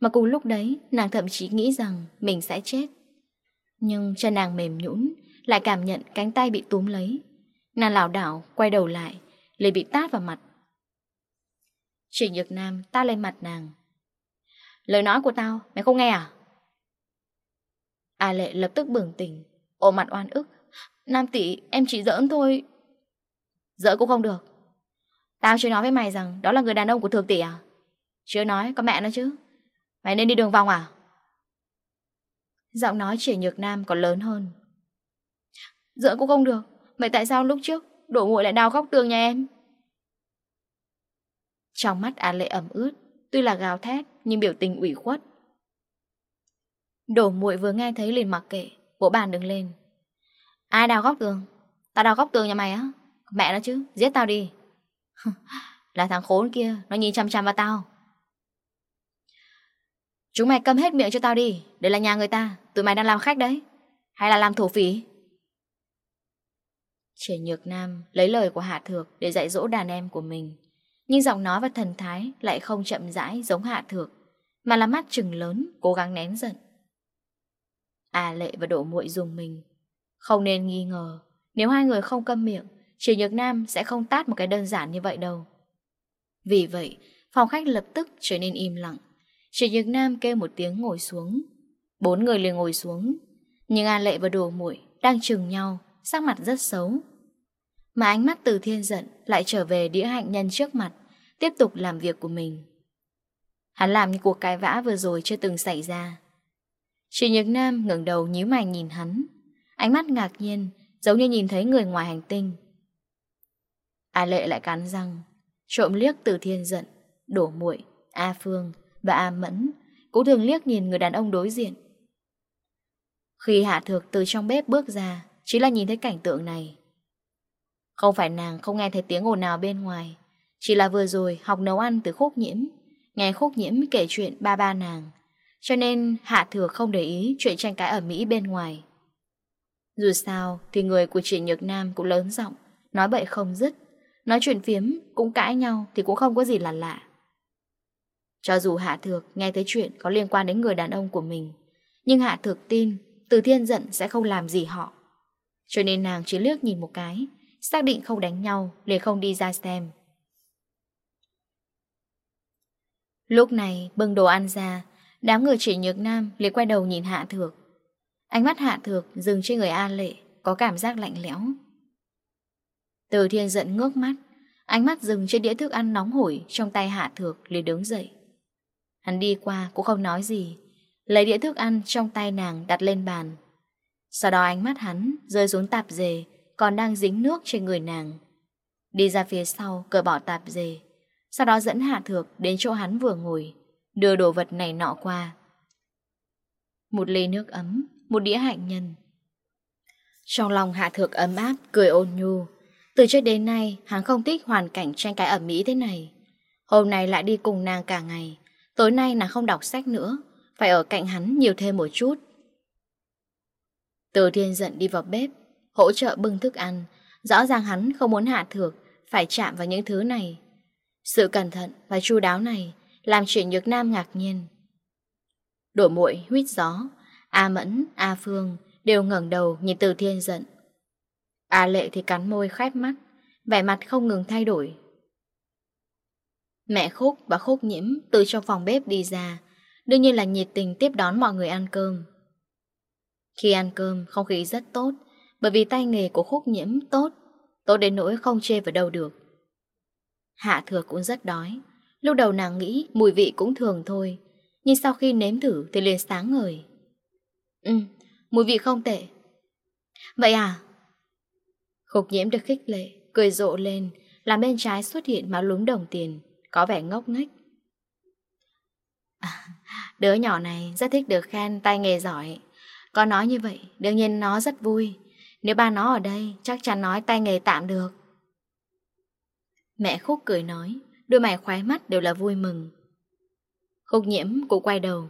Mà cùng lúc đấy, nàng thậm chí nghĩ rằng Mình sẽ chết. Nhưng chân nàng mềm nhũn, Lại cảm nhận cánh tay bị túm lấy. Nàng lảo đảo quay đầu lại, liền bị tát vào mặt. Trịnh Nhược Nam ta lên mặt nàng. Lời nói của tao, mày không nghe à? A Lệ lập tức bừng tỉnh, Ôm mặt oan ức. Nam tỷ, em chỉ giỡn thôi. Giỡn cũng không được. Tao chưa nói với mày rằng đó là người đàn ông của thường tỷ à? Chưa nói, có mẹ nó chứ. Mày nên đi đường vòng à? Giọng nói trẻ nhược nam còn lớn hơn. Giỡn cũng không được. Mày tại sao lúc trước đổ nguội lại đào góc tường nhà em? Trong mắt Á Lệ ẩm ướt, tuy là gào thét nhưng biểu tình ủy khuất. Đổ muội vừa nghe thấy liền mặc kệ, bộ bàn đứng lên. Ai đào góc tường? Tao đào góc tường nhà mày á. Mẹ nó chứ giết tao đi. Là thằng khốn kia Nó nhìn chăm chăm vào tao. Chúng mày câm hết miệng cho tao đi Đây là nhà người ta Tụi mày đang làm khách đấy. Hay là làm thổ phỉ? Trẻ Nhược Nam lấy lời của Hạ Thược để dạy dỗ đàn em của mình. Nhưng giọng nói và thần thái lại không chậm rãi giống Hạ Thược, mà là mắt trừng lớn, cố gắng nén giận. À Lệ và Đỗ muội dùng mình, không nên nghi ngờ, nếu hai người không câm miệng, Triệu Nhược Nam sẽ không tát một cái đơn giản như vậy đâu. Vì vậy, phòng khách lập tức trở nên im lặng. Triệu Nhược Nam kêu một tiếng ngồi xuống. Bốn người liền ngồi xuống, nhưng An Lệ và Đồ Muội đang chừng nhau, sắc mặt rất xấu. Mà ánh mắt từ thiên giận lại trở về đĩa hạnh nhân trước mặt, tiếp tục làm việc của mình. Hắn làm như cuộc cái vã vừa rồi chưa từng xảy ra. Triệu Nhược Nam ngẩng đầu nhíu mày nhìn hắn. Ánh mắt ngạc nhiên, Giống như nhìn thấy người ngoài hành tinh. A Lệ lại cắn răng, Trộm liếc từ thiên giận Đổ muội, A Phương và A Mẫn, Cũng thường liếc nhìn người đàn ông đối diện. Khi Hạ Thược từ trong bếp bước ra chỉ là nhìn thấy cảnh tượng này. Không phải nàng không nghe thấy tiếng ồn nào bên ngoài, Chỉ là vừa rồi học nấu ăn từ khúc nhiễm, Nghe khúc nhiễm kể chuyện ba ba nàng, Cho nên Hạ thừa không để ý chuyện tranh cãi ở Mỹ bên ngoài. Dù sao thì người của chị Nhược Nam cũng lớn giọng, Nói bậy không dứt. Nói chuyện phiếm, cũng cãi nhau Thì cũng không có gì là lạ. Cho dù Hạ Thược nghe thấy chuyện Có liên quan đến người đàn ông của mình, Nhưng Hạ Thược tin Từ thiên giận sẽ không làm gì họ. Cho nên nàng chỉ liếc nhìn một cái, Xác định không đánh nhau liền không đi ra xem. Lúc này bưng đồ ăn ra, Đám người chỉ nhược nam liền quay đầu nhìn Hạ Thược. Ánh mắt hạ thược dừng trên người a Lệ, Có cảm giác lạnh lẽo. Từ thiên giận ngước mắt, Ánh mắt dừng trên đĩa thức ăn nóng hổi Trong tay hạ thược liền đứng dậy. Hắn đi qua cũng không nói gì, Lấy đĩa thức ăn trong tay nàng đặt lên bàn. Sau đó ánh mắt hắn rơi xuống tạp dề, Còn đang dính nước trên người nàng. Đi ra phía sau, cởi bỏ tạp dề, Sau đó dẫn hạ thược đến chỗ hắn vừa ngồi, Đưa đồ vật này nọ qua. Một ly nước ấm. Một đĩa hạnh nhân. Trong lòng Hạ Thược ấm áp, Cười ôn nhu. Từ trước đến nay, hắn không thích hoàn cảnh tranh cãi ở mỹ thế này. Hôm nay lại đi cùng nàng cả ngày. Tối nay nàng không đọc sách nữa. Phải ở cạnh hắn nhiều thêm một chút. Từ thiên giận đi vào bếp, Hỗ trợ bưng thức ăn. Rõ ràng hắn không muốn hạ thược Phải chạm vào những thứ này. Sự cẩn thận và chu đáo này Làm chuyện nhược nam ngạc nhiên. Đổ muội huyết gió. A Mẫn, A Phương đều ngẩng đầu nhìn Từ Thiên giận. A Lệ thì cắn môi khép mắt, vẻ mặt không ngừng thay đổi. Mẹ Khúc và Khúc Nhiễm từ trong phòng bếp đi ra, đương nhiên là nhiệt tình tiếp đón mọi người ăn cơm. Khi ăn cơm, không khí rất tốt, bởi vì tay nghề của Khúc Nhiễm tốt, tốt đến nỗi không chê vào đâu được. Hạ thừa cũng rất đói, lúc đầu nàng nghĩ mùi vị cũng thường thôi, nhưng sau khi nếm thử thì liền sáng ngời. Ừ, mùi vị không tệ. Vậy à? Khục nhiễm được khích lệ, cười rộ lên, làm bên trái xuất hiện má lúm đồng tiền, có vẻ ngốc nghếch. À, đứa nhỏ này rất thích được khen tay nghề giỏi. Có nói như vậy, đương nhiên nó rất vui. Nếu ba nó ở đây, chắc chắn nói tay nghề tạm được. Mẹ Khúc cười nói, đôi mày khoái mắt đều là vui mừng. Khúc nhiễm cũng quay đầu.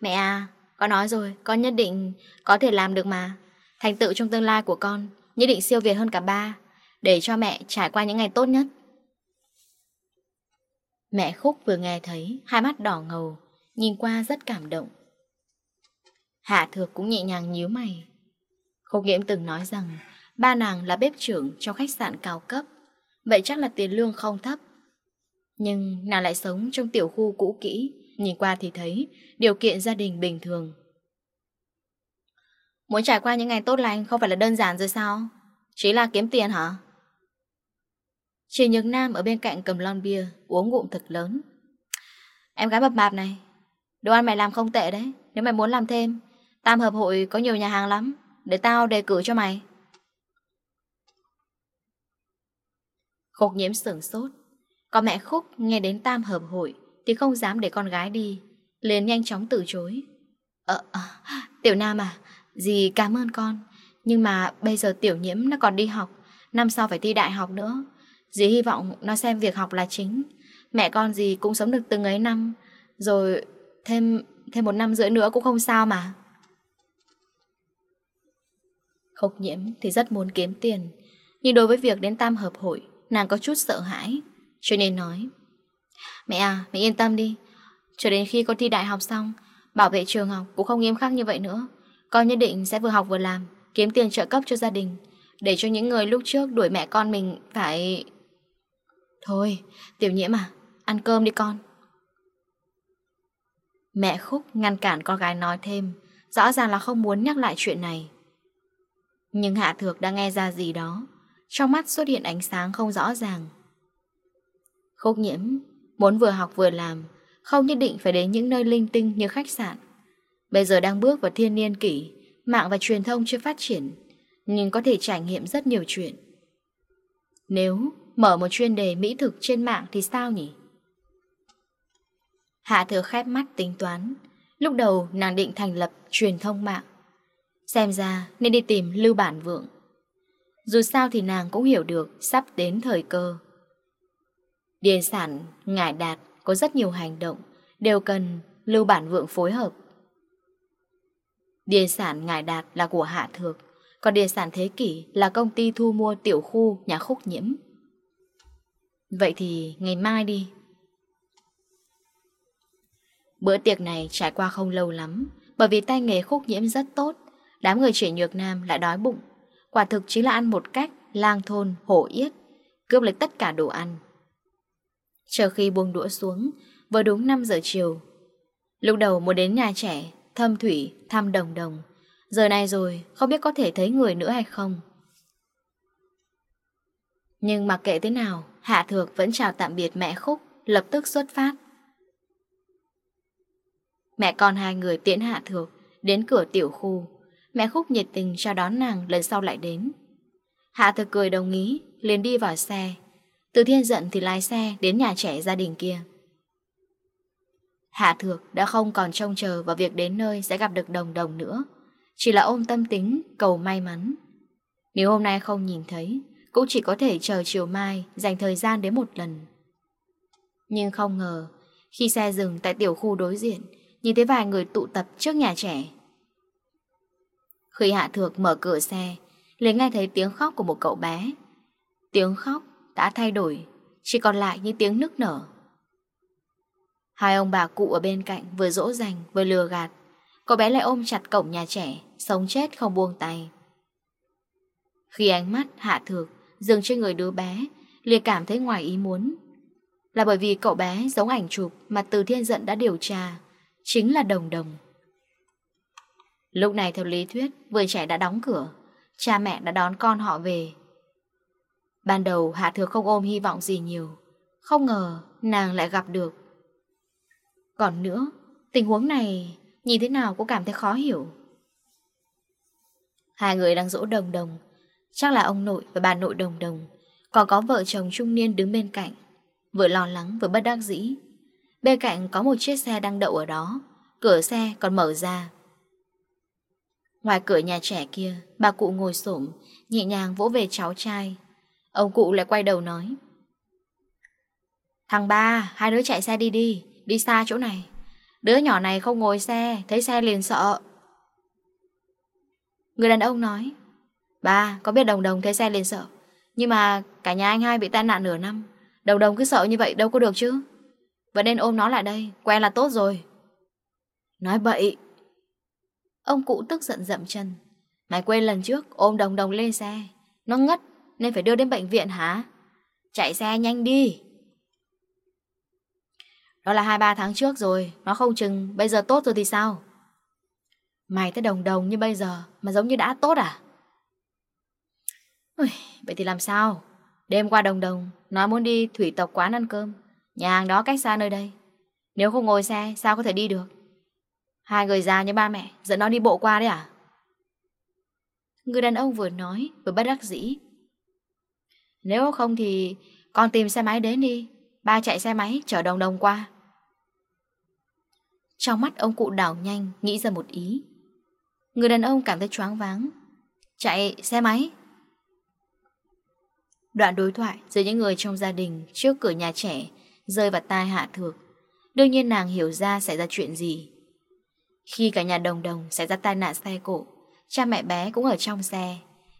Mẹ à, con nói rồi, con nhất định có thể làm được mà. Thành tựu trong tương lai của con, nhất định siêu việt hơn cả ba, để cho mẹ trải qua những ngày tốt nhất. Mẹ Khúc vừa nghe thấy, hai mắt đỏ ngầu, nhìn qua rất cảm động. Hạ Thược cũng nhẹ nhàng nhíu mày. Khúc Nghiễm từng nói rằng ba nàng là bếp trưởng trong khách sạn cao cấp, vậy chắc là tiền lương không thấp. Nhưng nàng lại sống trong tiểu khu cũ kỹ, Nhìn qua thì thấy Điều kiện gia đình bình thường. Muốn trải qua những ngày tốt lành Không phải là đơn giản rồi sao? Chỉ là kiếm tiền hả? Chỉ Nhược Nam ở bên cạnh cầm lon bia Uống ngụm thật lớn. Em gái mập mạp này Đồ ăn mày làm không tệ đấy. Nếu mày muốn làm thêm Tam hợp hội có nhiều nhà hàng lắm Để tao đề cử cho mày. Khúc nhiễm sửng sốt. Còn mẹ Khúc nghe đến tam hợp hội thì không dám để con gái đi liền nhanh chóng từ chối. Ờ, à, Tiểu Nam à Dì cảm ơn con Nhưng mà bây giờ Tiểu Nhiễm nó còn đi học Năm sau phải thi đại học nữa. Dì hy vọng nó xem việc học là chính. Mẹ con dì cũng sống được từng ấy năm Rồi thêm thêm một năm rưỡi nữa cũng không sao mà. Khúc nhiễm thì rất muốn kiếm tiền Nhưng đối với việc đến tam hợp hội Nàng có chút sợ hãi Cho nên nói Mẹ à, mẹ yên tâm đi. Cho đến khi con thi đại học xong, bảo vệ trường học cũng không nghiêm khắc như vậy nữa. Con nhất định sẽ vừa học vừa làm, kiếm tiền trợ cấp cho gia đình, để cho những người lúc trước đuổi mẹ con mình phải... Thôi, tiểu nhiễm à, ăn cơm đi con. Mẹ Khúc ngăn cản con gái nói thêm, rõ ràng là không muốn nhắc lại chuyện này. Nhưng Hạ Thược đã nghe ra gì đó, trong mắt xuất hiện ánh sáng không rõ ràng. Khúc nhiễm Muốn vừa học vừa làm, Không nhất định phải đến những nơi linh tinh như khách sạn. Bây giờ đang bước vào thiên niên kỷ, Mạng và truyền thông chưa phát triển, Nhưng có thể trải nghiệm rất nhiều chuyện. Nếu mở một chuyên đề mỹ thực trên mạng thì sao nhỉ? Hạ thừa khép mắt tính toán, Lúc đầu nàng định thành lập truyền thông mạng. Xem ra nên đi tìm Lưu Bản Vượng. Dù sao thì nàng cũng hiểu được sắp đến thời cơ. Địa sản, ngải đạt có rất nhiều hành động, đều cần lưu bản vượng phối hợp. Địa sản ngải đạt là của Hạ Thược, còn địa sản thế kỷ là công ty thu mua tiểu khu nhà khúc nhiễm. Vậy thì ngày mai đi. Bữa tiệc này trải qua không lâu lắm, bởi vì tay nghề khúc nhiễm rất tốt, đám người trẻ nhược nam lại đói bụng. Quả thực chính là ăn một cách lang thôn, hổ yết, cướp lấy tất cả đồ ăn, Chờ khi buông đũa xuống Vừa đúng 5 giờ chiều. Lúc đầu muốn đến nhà trẻ Thâm Thủy, thăm Đồng Đồng. Giờ này rồi không biết có thể thấy người nữa hay không. Nhưng mặc kệ thế nào Hạ Thược vẫn chào tạm biệt mẹ Khúc Lập tức xuất phát. Mẹ con hai người tiễn Hạ Thược Đến cửa tiểu khu. Mẹ Khúc nhiệt tình chào đón nàng lần sau lại đến. Hạ Thược cười đồng ý liền đi vào xe. Từ thiên giận thì lái xe đến nhà trẻ gia đình kia. Hạ Thược đã không còn trông chờ vào việc đến nơi sẽ gặp được đồng đồng nữa. Chỉ là ôm tâm tính, cầu may mắn. Nếu hôm nay không nhìn thấy, cũng chỉ có thể chờ chiều mai dành thời gian đến một lần. Nhưng không ngờ, khi xe dừng tại tiểu khu đối diện, nhìn thấy vài người tụ tập trước nhà trẻ. Khi Hạ Thược mở cửa xe, liền nghe thấy tiếng khóc của một cậu bé. Tiếng khóc đã thay đổi, chỉ còn lại những tiếng nức nở. Hai ông bà cụ ở bên cạnh vừa dỗ dành vừa lừa gạt, cô bé lại ôm chặt cổng nhà trẻ, sống chết không buông tay. Khi ánh mắt hạ thược dừng trên người đứa bé, liền cảm thấy ngoài ý muốn. Là bởi vì cậu bé giống ảnh chụp mà Từ Thiên Dận đã điều tra, chính là Đồng Đồng. Lúc này theo lý thuyết, vừa trẻ đã đóng cửa, cha mẹ đã đón con họ về, Ban đầu Hạ Thừa không ôm hy vọng gì nhiều. Không ngờ nàng lại gặp được. Còn nữa, Tình huống này Nhìn thế nào cũng cảm thấy khó hiểu. Hai người đang dỗ đồng đồng. Chắc là ông nội và bà nội đồng đồng. Còn có vợ chồng trung niên đứng bên cạnh, Vừa lo lắng vừa bất đắc dĩ. Bên cạnh có một chiếc xe đang đậu ở đó. Cửa xe còn mở ra. Ngoài cửa nhà trẻ kia, Bà cụ ngồi xổm, Nhẹ nhàng vỗ về cháu trai. Ông cụ lại quay đầu nói. Thằng ba, hai đứa chạy xe đi đi Đi xa chỗ này. Đứa nhỏ này không ngồi xe, thấy xe liền sợ. Người đàn ông nói. Ba, có biết đồng đồng thấy xe liền sợ. Nhưng mà cả nhà anh hai bị tai nạn nửa năm. Đồng đồng cứ sợ như vậy đâu có được chứ. Vẫn nên ôm nó lại đây Quen là tốt rồi. Nói bậy. Ông cụ tức giận dậm chân. Mày quên lần trước ôm đồng đồng lên xe. Nó ngất nên phải đưa đến bệnh viện hả? Chạy xe nhanh đi. Đó là 2-3 tháng trước rồi, nó không chừng bây giờ tốt rồi thì sao? Mày tới đồng đồng như bây giờ mà giống như đã tốt à? Ui, vậy thì làm sao? Đêm qua đồng đồng, nó muốn đi thủy tộc quán ăn cơm. Nhà hàng đó cách xa nơi đây. Nếu không ngồi xe, sao có thể đi được? Hai người già như ba mẹ, dẫn nó đi bộ qua đấy à? Người đàn ông vừa nói, vừa bất đắc dĩ, nếu không thì con tìm xe máy đến đi. Ba chạy xe máy chở đồng đồng qua. Trong mắt ông cụ đảo nhanh, Nghĩ ra một ý. Người đàn ông cảm thấy choáng váng. Chạy xe máy. Đoạn đối thoại giữa những người trong gia đình Trước cửa nhà trẻ Rơi vào tai hạ thược. Đương nhiên nàng hiểu ra xảy ra chuyện gì. Khi cả nhà đồng đồng xảy ra tai nạn xe cộ, Cha mẹ bé cũng ở trong xe.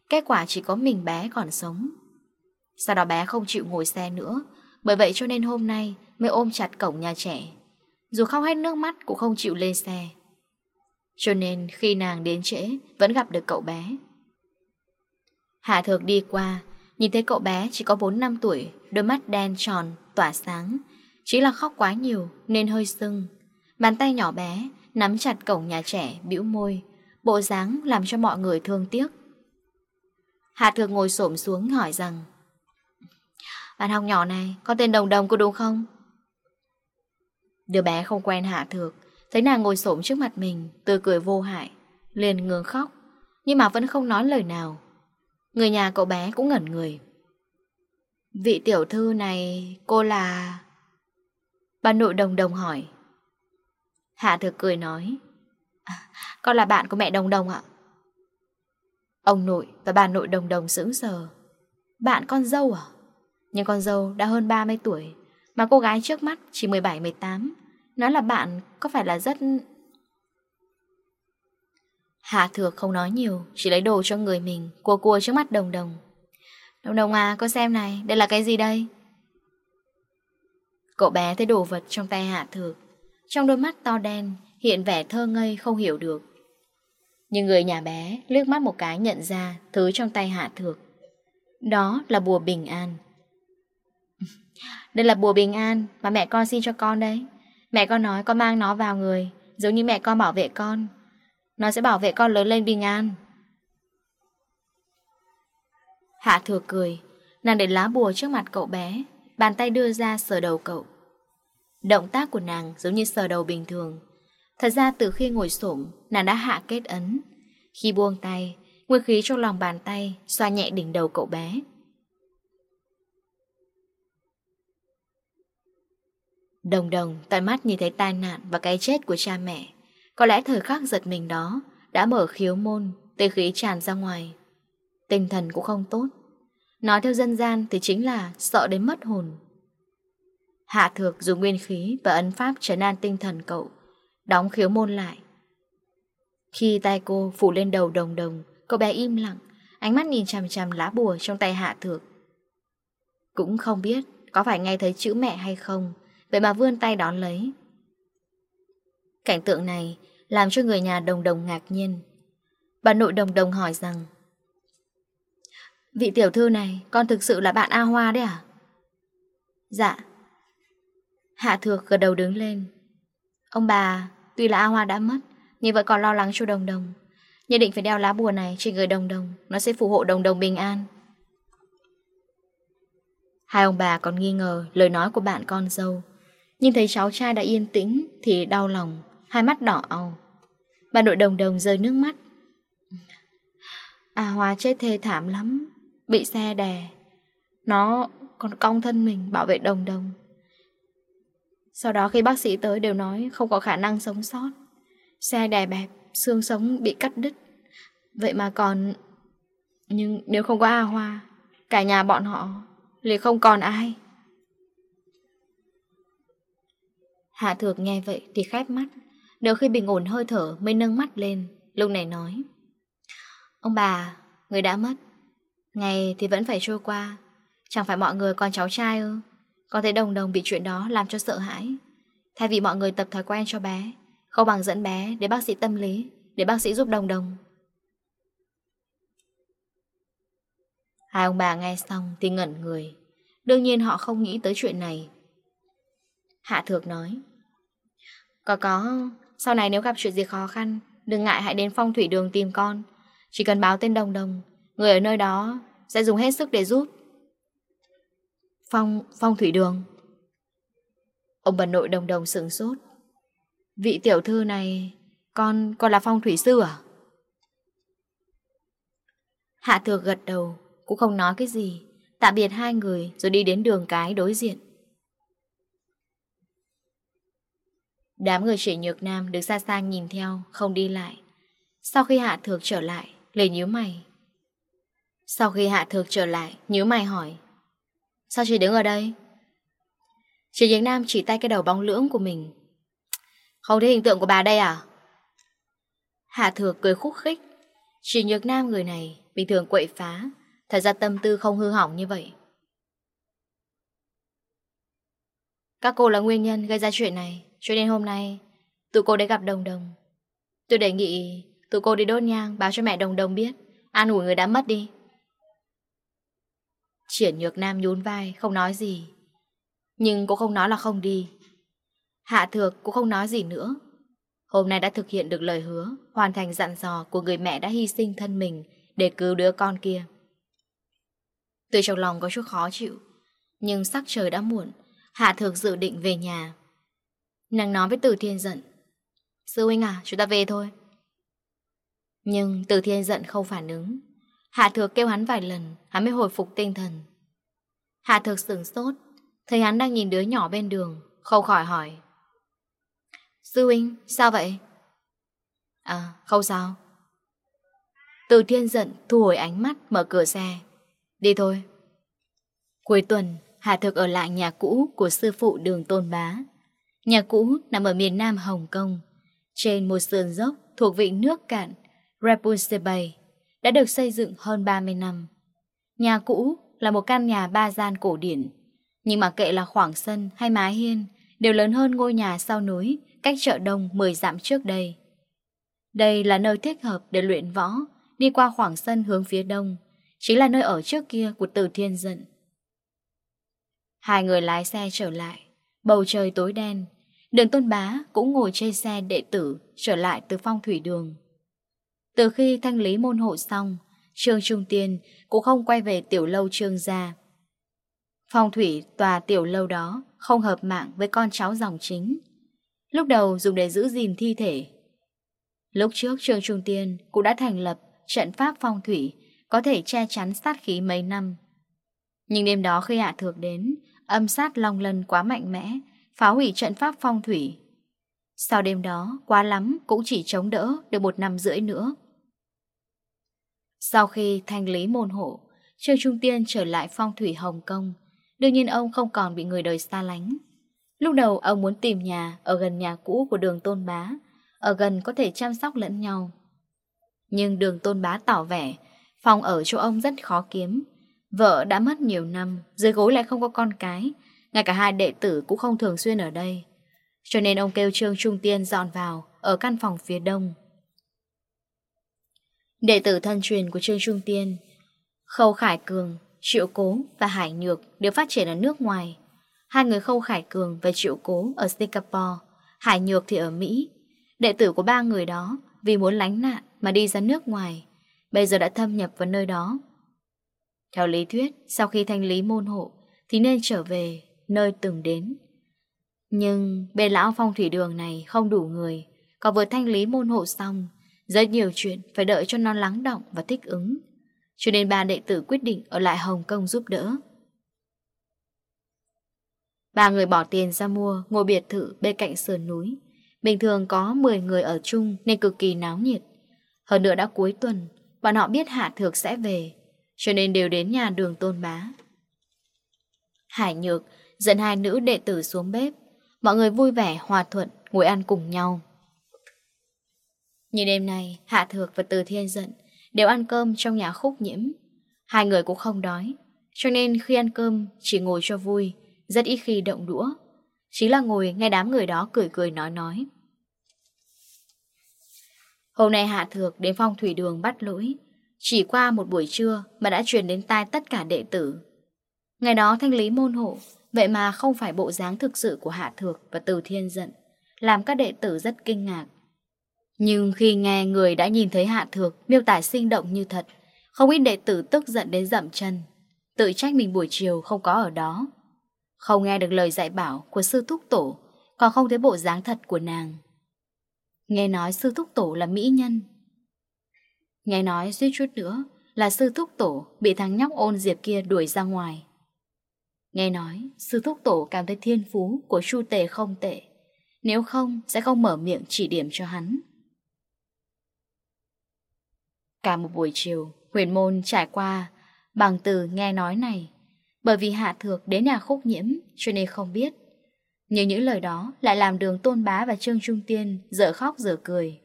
Kết quả chỉ có mình bé còn sống. Sau đó bé không chịu ngồi xe nữa. Bởi vậy cho nên hôm nay Mới ôm chặt cổng nhà trẻ. Dù khóc hết nước mắt cũng không chịu lên xe. Cho nên khi nàng đến trễ Vẫn gặp được cậu bé. Hạ thược đi qua Nhìn thấy cậu bé chỉ có 4 năm tuổi Đôi mắt đen tròn, tỏa sáng. Chỉ là khóc quá nhiều nên hơi sưng. Bàn tay nhỏ bé Nắm chặt cổng nhà trẻ bĩu môi. Bộ dáng làm cho mọi người thương tiếc. Hạ thược ngồi xổm xuống hỏi rằng bạn học nhỏ này, Có tên Đồng Đồng cô đúng không? Đứa bé không quen Hạ Thược, Thấy nàng ngồi xổm trước mặt mình, Tươi cười vô hại, Liền ngừng khóc, Nhưng mà vẫn không nói lời nào. Người nhà cậu bé cũng ngẩn người. Vị tiểu thư này, Cô là? Bà nội Đồng Đồng hỏi. Hạ Thược cười nói. À, con là bạn của mẹ Đồng Đồng ạ. Ông nội và bà nội Đồng Đồng sững sờ. Bạn con dâu à? Nhưng con dâu đã hơn 30 tuổi, Mà cô gái trước mắt chỉ 17-18 nó là bạn có phải là rất... Hạ thược không nói nhiều, Chỉ lấy đồ cho người mình, Cua cua trước mắt đồng đồng. Đồng đồng à con xem này, Đây là cái gì đây? Cậu bé thấy đồ vật trong tay hạ thược. Trong đôi mắt to đen, Hiện vẻ thơ ngây không hiểu được. Nhưng người nhà bé liếc mắt một cái nhận ra Thứ trong tay hạ thược. Đó là bùa bình an. Đây là bùa bình an mà mẹ con xin cho con đấy Mẹ con nói, con mang nó vào người, Giống như mẹ con bảo vệ con. Nó sẽ bảo vệ con lớn lên bình an. Hạ thừa cười, Nàng để lá bùa trước mặt cậu bé, Bàn tay đưa ra sờ đầu cậu. Động tác của nàng giống như sờ đầu bình thường. Thật ra từ khi ngồi xổm, Nàng đã hạ kết ấn. Khi buông tay, Nguyên khí trong lòng bàn tay Xoa nhẹ đỉnh đầu cậu bé. Đồng đồng tận mắt nhìn thấy tai nạn và cái chết của cha mẹ. Có lẽ thời khắc giật mình đó đã mở khiếu môn, tê khí tràn ra ngoài. Tinh thần cũng không tốt. Nói theo dân gian thì chính là sợ đến mất hồn. Hạ thược dùng nguyên khí và ấn pháp trấn an tinh thần cậu, đóng khiếu môn lại. Khi tay cô phủ lên đầu đồng đồng, cậu bé im lặng, ánh mắt nhìn chằm chằm lá bùa trong tay hạ thược. Cũng không biết có phải nghe thấy chữ mẹ hay không, Vậy mà vươn tay đón lấy. Cảnh tượng này Làm cho người nhà đồng đồng ngạc nhiên. Bà nội đồng đồng hỏi rằng, Vị tiểu thư này, Con thực sự là bạn A Hoa đấy à? Dạ. Hạ thược gật đầu đứng lên. Ông bà, Tuy là A Hoa đã mất, Nhưng vẫn còn lo lắng cho đồng đồng. Nhất định phải đeo lá bùa này trên người đồng đồng, Nó sẽ phù hộ đồng đồng bình an. Hai ông bà còn nghi ngờ lời nói của bạn con dâu. Nhưng thấy cháu trai đã yên tĩnh Thì đau lòng, Hai mắt đỏ ao Bà nội đồng đồng rơi nước mắt. À hoa chết thê thảm lắm, Bị xe đè. Nó còn cong thân mình, bảo vệ đồng đồng. Sau đó khi bác sĩ tới đều nói Không có khả năng sống sót. Xe đè bẹp, Xương sống bị cắt đứt. Vậy mà còn, Nhưng nếu không có A Hoa, Cả nhà bọn họ Thì không còn ai. Hạ thược nghe vậy thì khép mắt. Nếu khi bình ổn hơi thở mới nâng mắt lên Lúc này nói. Ông bà, người đã mất. Ngày thì vẫn phải trôi qua. Chẳng phải mọi người còn cháu trai ư? Có thấy đồng đồng bị chuyện đó làm cho sợ hãi? Thay vì mọi người tập thói quen cho bé Không bằng dẫn bé để bác sĩ tâm lý Để bác sĩ giúp đồng đồng. Hai ông bà nghe xong thì ngẩn người. Đương nhiên họ không nghĩ tới chuyện này. Hạ Thược nói. Có có, sau này nếu gặp chuyện gì khó khăn, đừng ngại hãy đến phong thủy đường tìm con. Chỉ cần báo tên Đồng Đồng, người ở nơi đó sẽ dùng hết sức để giúp. Phong, phong thủy đường. Ông bà nội Đồng Đồng sửng sốt. Vị tiểu thư này, con, con là phong thủy sư à? Hạ Thược gật đầu, cũng không nói cái gì. Tạm biệt hai người rồi đi đến đường cái đối diện. Đám người trẻ nhược nam được xa xa nhìn theo, không đi lại. Sau khi hạ thược trở lại, lời nhíu mày. Sau khi hạ thược trở lại, nhíu mày hỏi. Sao chị đứng ở đây? Chị Nhược Nam chỉ tay cái đầu bóng lưỡng của mình. Không thấy hình tượng của bà đây à? Hạ thược cười khúc khích. Chị Nhược Nam người này bình thường quậy phá, thật ra tâm tư không hư hỏng như vậy. Các cô là nguyên nhân gây ra chuyện này. Cho nên hôm nay, Tụi cô đã gặp Đồng Đồng. Tôi đề nghị tụi cô đi đốt nhang Báo cho mẹ Đồng Đồng biết. An ủi người đã mất đi. Triển nhược nam nhún vai, Không nói gì. Nhưng cũng không nói là không đi. Hạ thược cũng không nói gì nữa. Hôm nay đã thực hiện được lời hứa, Hoàn thành dặn dò của người mẹ đã hy sinh thân mình Để cứu đứa con kia. Từ trong lòng có chút khó chịu, Nhưng sắc trời đã muộn, Hạ thược dự định về nhà. Nàng nói với Từ Thiên giận Sư huynh à, chúng ta về thôi. Nhưng Từ Thiên giận không phản ứng. Hạ Thược kêu hắn vài lần Hắn mới hồi phục tinh thần. Hạ Thược sửng sốt Thấy hắn đang nhìn đứa nhỏ bên đường Khâu khỏi hỏi Sư huynh, sao vậy? À, không sao. Từ Thiên giận thu hồi ánh mắt Mở cửa xe. Đi thôi. Cuối tuần Hà Thược ở lại nhà cũ của sư phụ đường Tôn Bá. Nhà cũ nằm ở miền nam Hồng Kông, trên một sườn dốc thuộc vịnh nước cạn Rapunzel Bay, đã được xây dựng hơn 30 năm. Nhà cũ là một căn nhà ba gian cổ điển, nhưng mà kệ là khoảng sân hay mái hiên đều lớn hơn ngôi nhà sau núi cách chợ đông 10 dặm trước đây. Đây là nơi thích hợp để luyện võ, đi qua khoảng sân hướng phía đông, chính là nơi ở trước kia của Từ Thiên Dận. Hai người lái xe trở lại, bầu trời tối đen, Đường Tôn Bá cũng ngồi trên xe đệ tử trở lại từ phong thủy đường. Từ khi thanh lý môn hộ xong, Trương Trung Tiên cũng không quay về tiểu lâu Trương gia. Phong thủy tòa tiểu lâu đó không hợp mạng với con cháu dòng chính. Lúc đầu dùng để giữ gìn thi thể. Lúc trước Trương Trung Tiên cũng đã thành lập trận pháp phong thủy có thể che chắn sát khí mấy năm. Nhưng đêm đó khi hạ thược đến, âm sát long lân quá mạnh mẽ phá hủy trận pháp phong thủy. Sau đêm đó, quá lắm cũng chỉ chống đỡ được một năm rưỡi nữa. Sau khi thanh lý môn hộ, Trương Trung Tiên trở lại phong thủy Hồng Kông. Đương nhiên ông không còn bị người đời xa lánh. Lúc đầu ông muốn tìm nhà ở gần nhà cũ của đường Tôn Bá, ở gần có thể chăm sóc lẫn nhau. Nhưng đường Tôn Bá tỏ vẻ, phòng ở chỗ ông rất khó kiếm. Vợ đã mất nhiều năm, dưới gối lại không có con cái, ngay cả hai đệ tử cũng không thường xuyên ở đây. Cho nên ông kêu Trương Trung Tiên dọn vào Ở căn phòng phía đông. Đệ tử thân truyền của Trương Trung Tiên Khâu Khải Cường, Triệu Cố và Hải Nhược Đều phát triển ở nước ngoài. Hai người Khâu Khải Cường và Triệu Cố ở Singapore Hải Nhược thì ở Mỹ. Đệ tử của ba người đó Vì muốn lánh nạn mà đi ra nước ngoài Bây giờ đã thâm nhập vào nơi đó. Theo lý thuyết Sau khi thanh lý môn hộ Thì nên trở về nơi từng đến. Nhưng bề lão phong thủy đường này không đủ người, Có vừa thanh lý môn hộ xong, rất nhiều chuyện phải đợi cho nó lắng động và thích ứng. Cho nên ba đệ tử quyết định ở lại Hồng Kông giúp đỡ. Ba người bỏ tiền ra mua ngôi biệt thự bên cạnh sườn núi. Bình thường có 10 người ở chung nên cực kỳ náo nhiệt. Hơn nữa đã cuối tuần, bọn họ biết Hạ Thược sẽ về, cho nên đều đến nhà đường tôn bá. Hải Nhược dẫn hai nữ đệ tử xuống bếp. Mọi người vui vẻ, hòa thuận, ngồi ăn cùng nhau. Như đêm nay, Hạ Thược và Từ Thiên Dận đều ăn cơm trong nhà khúc nhiễm. Hai người cũng không đói, cho nên khi ăn cơm chỉ ngồi cho vui, rất ít khi động đũa. chỉ là ngồi nghe đám người đó cười cười nói nói. Hôm nay Hạ Thược đến phong thủy đường bắt lỗi, chỉ qua một buổi trưa mà đã truyền đến tai tất cả đệ tử. Ngày đó thanh lý môn hộ Vậy mà không phải bộ dáng thực sự của Hạ Thược và Từ Thiên Dận, làm các đệ tử rất kinh ngạc. Nhưng khi nghe người đã nhìn thấy Hạ Thược miêu tả sinh động như thật, không ít đệ tử tức giận đến dậm chân, tự trách mình buổi chiều không có ở đó. Không nghe được lời dạy bảo của sư thúc tổ, còn không thấy bộ dáng thật của nàng. Nghe nói sư thúc tổ là mỹ nhân. Nghe nói suy chút nữa là sư thúc tổ bị thằng nhóc ôn diệp kia đuổi ra ngoài. Nghe nói, sư thúc tổ cảm thấy thiên phú của Chu Tề không tệ. Nếu không, sẽ không mở miệng chỉ điểm cho hắn. Cả một buổi chiều, huyền môn trải qua bằng từ nghe nói này. Bởi vì hạ thược đến nhà khúc nhiễm, cho nên không biết. Nhưng những lời đó lại làm đường tôn bá và Trương Trung Tiên dở khóc dở cười.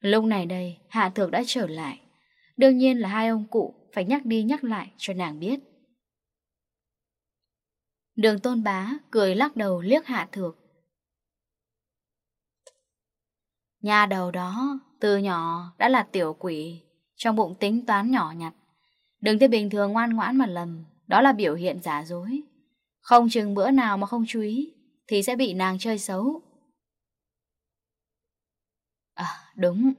Lúc này đây, hạ thược đã trở lại. Đương nhiên là hai ông cụ phải nhắc đi nhắc lại cho nàng biết. Đường tôn bá cười lắc đầu liếc hạ thược. Nhà đầu đó, từ nhỏ đã là tiểu quỷ, trong bụng tính toán nhỏ nhặt. Đừng thấy bình thường ngoan ngoãn mà lầm, đó là biểu hiện giả dối. Không chừng bữa nào mà không chú ý, thì sẽ bị nàng chơi xấu. À, đúng.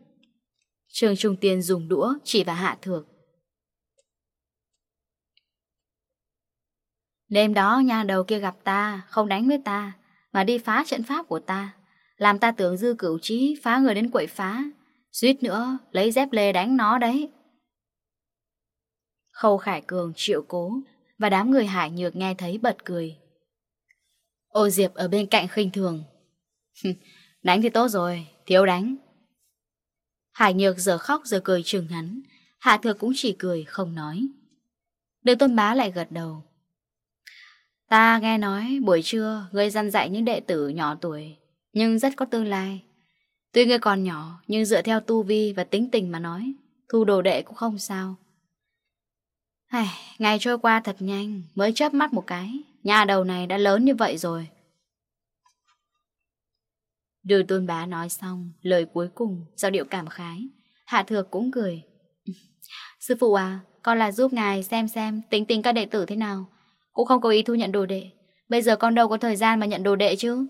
Trường Trung tiền dùng đũa chỉ vào hạ thược. Đêm đó nhà đầu kia gặp ta, Không đánh với ta, Mà đi phá trận pháp của ta. Làm ta tưởng dư cửu trí, phá người đến quậy phá. Suýt nữa, lấy dép lê đánh nó đấy. Khâu Khải Cường triệu cố, Và đám người hải nhược nghe thấy bật cười. Ô Diệp ở bên cạnh khinh thường. Đánh thì tốt rồi, Thiếu đánh. Hải nhược giờ khóc giờ cười chừng hắn. Hạ thược cũng chỉ cười, không nói. Đường tôn bá lại gật đầu. Ta nghe nói buổi trưa ngươi dăn dạy những đệ tử nhỏ tuổi, nhưng rất có tương lai. Tuy ngươi còn nhỏ, nhưng dựa theo tu vi và tính tình mà nói, thu đồ đệ cũng không sao. Ai, ngày trôi qua thật nhanh, mới chớp mắt một cái, nhà đầu này đã lớn như vậy rồi. Đưa tôn bá nói xong, lời cuối cùng, giao điệu cảm khái, hạ thược cũng cười. (laughs) Sư phụ à, con là giúp ngài xem xem tính tình các đệ tử thế nào, cũng không có ý thu nhận đồ đệ. Bây giờ con đâu có thời gian mà nhận đồ đệ chứ?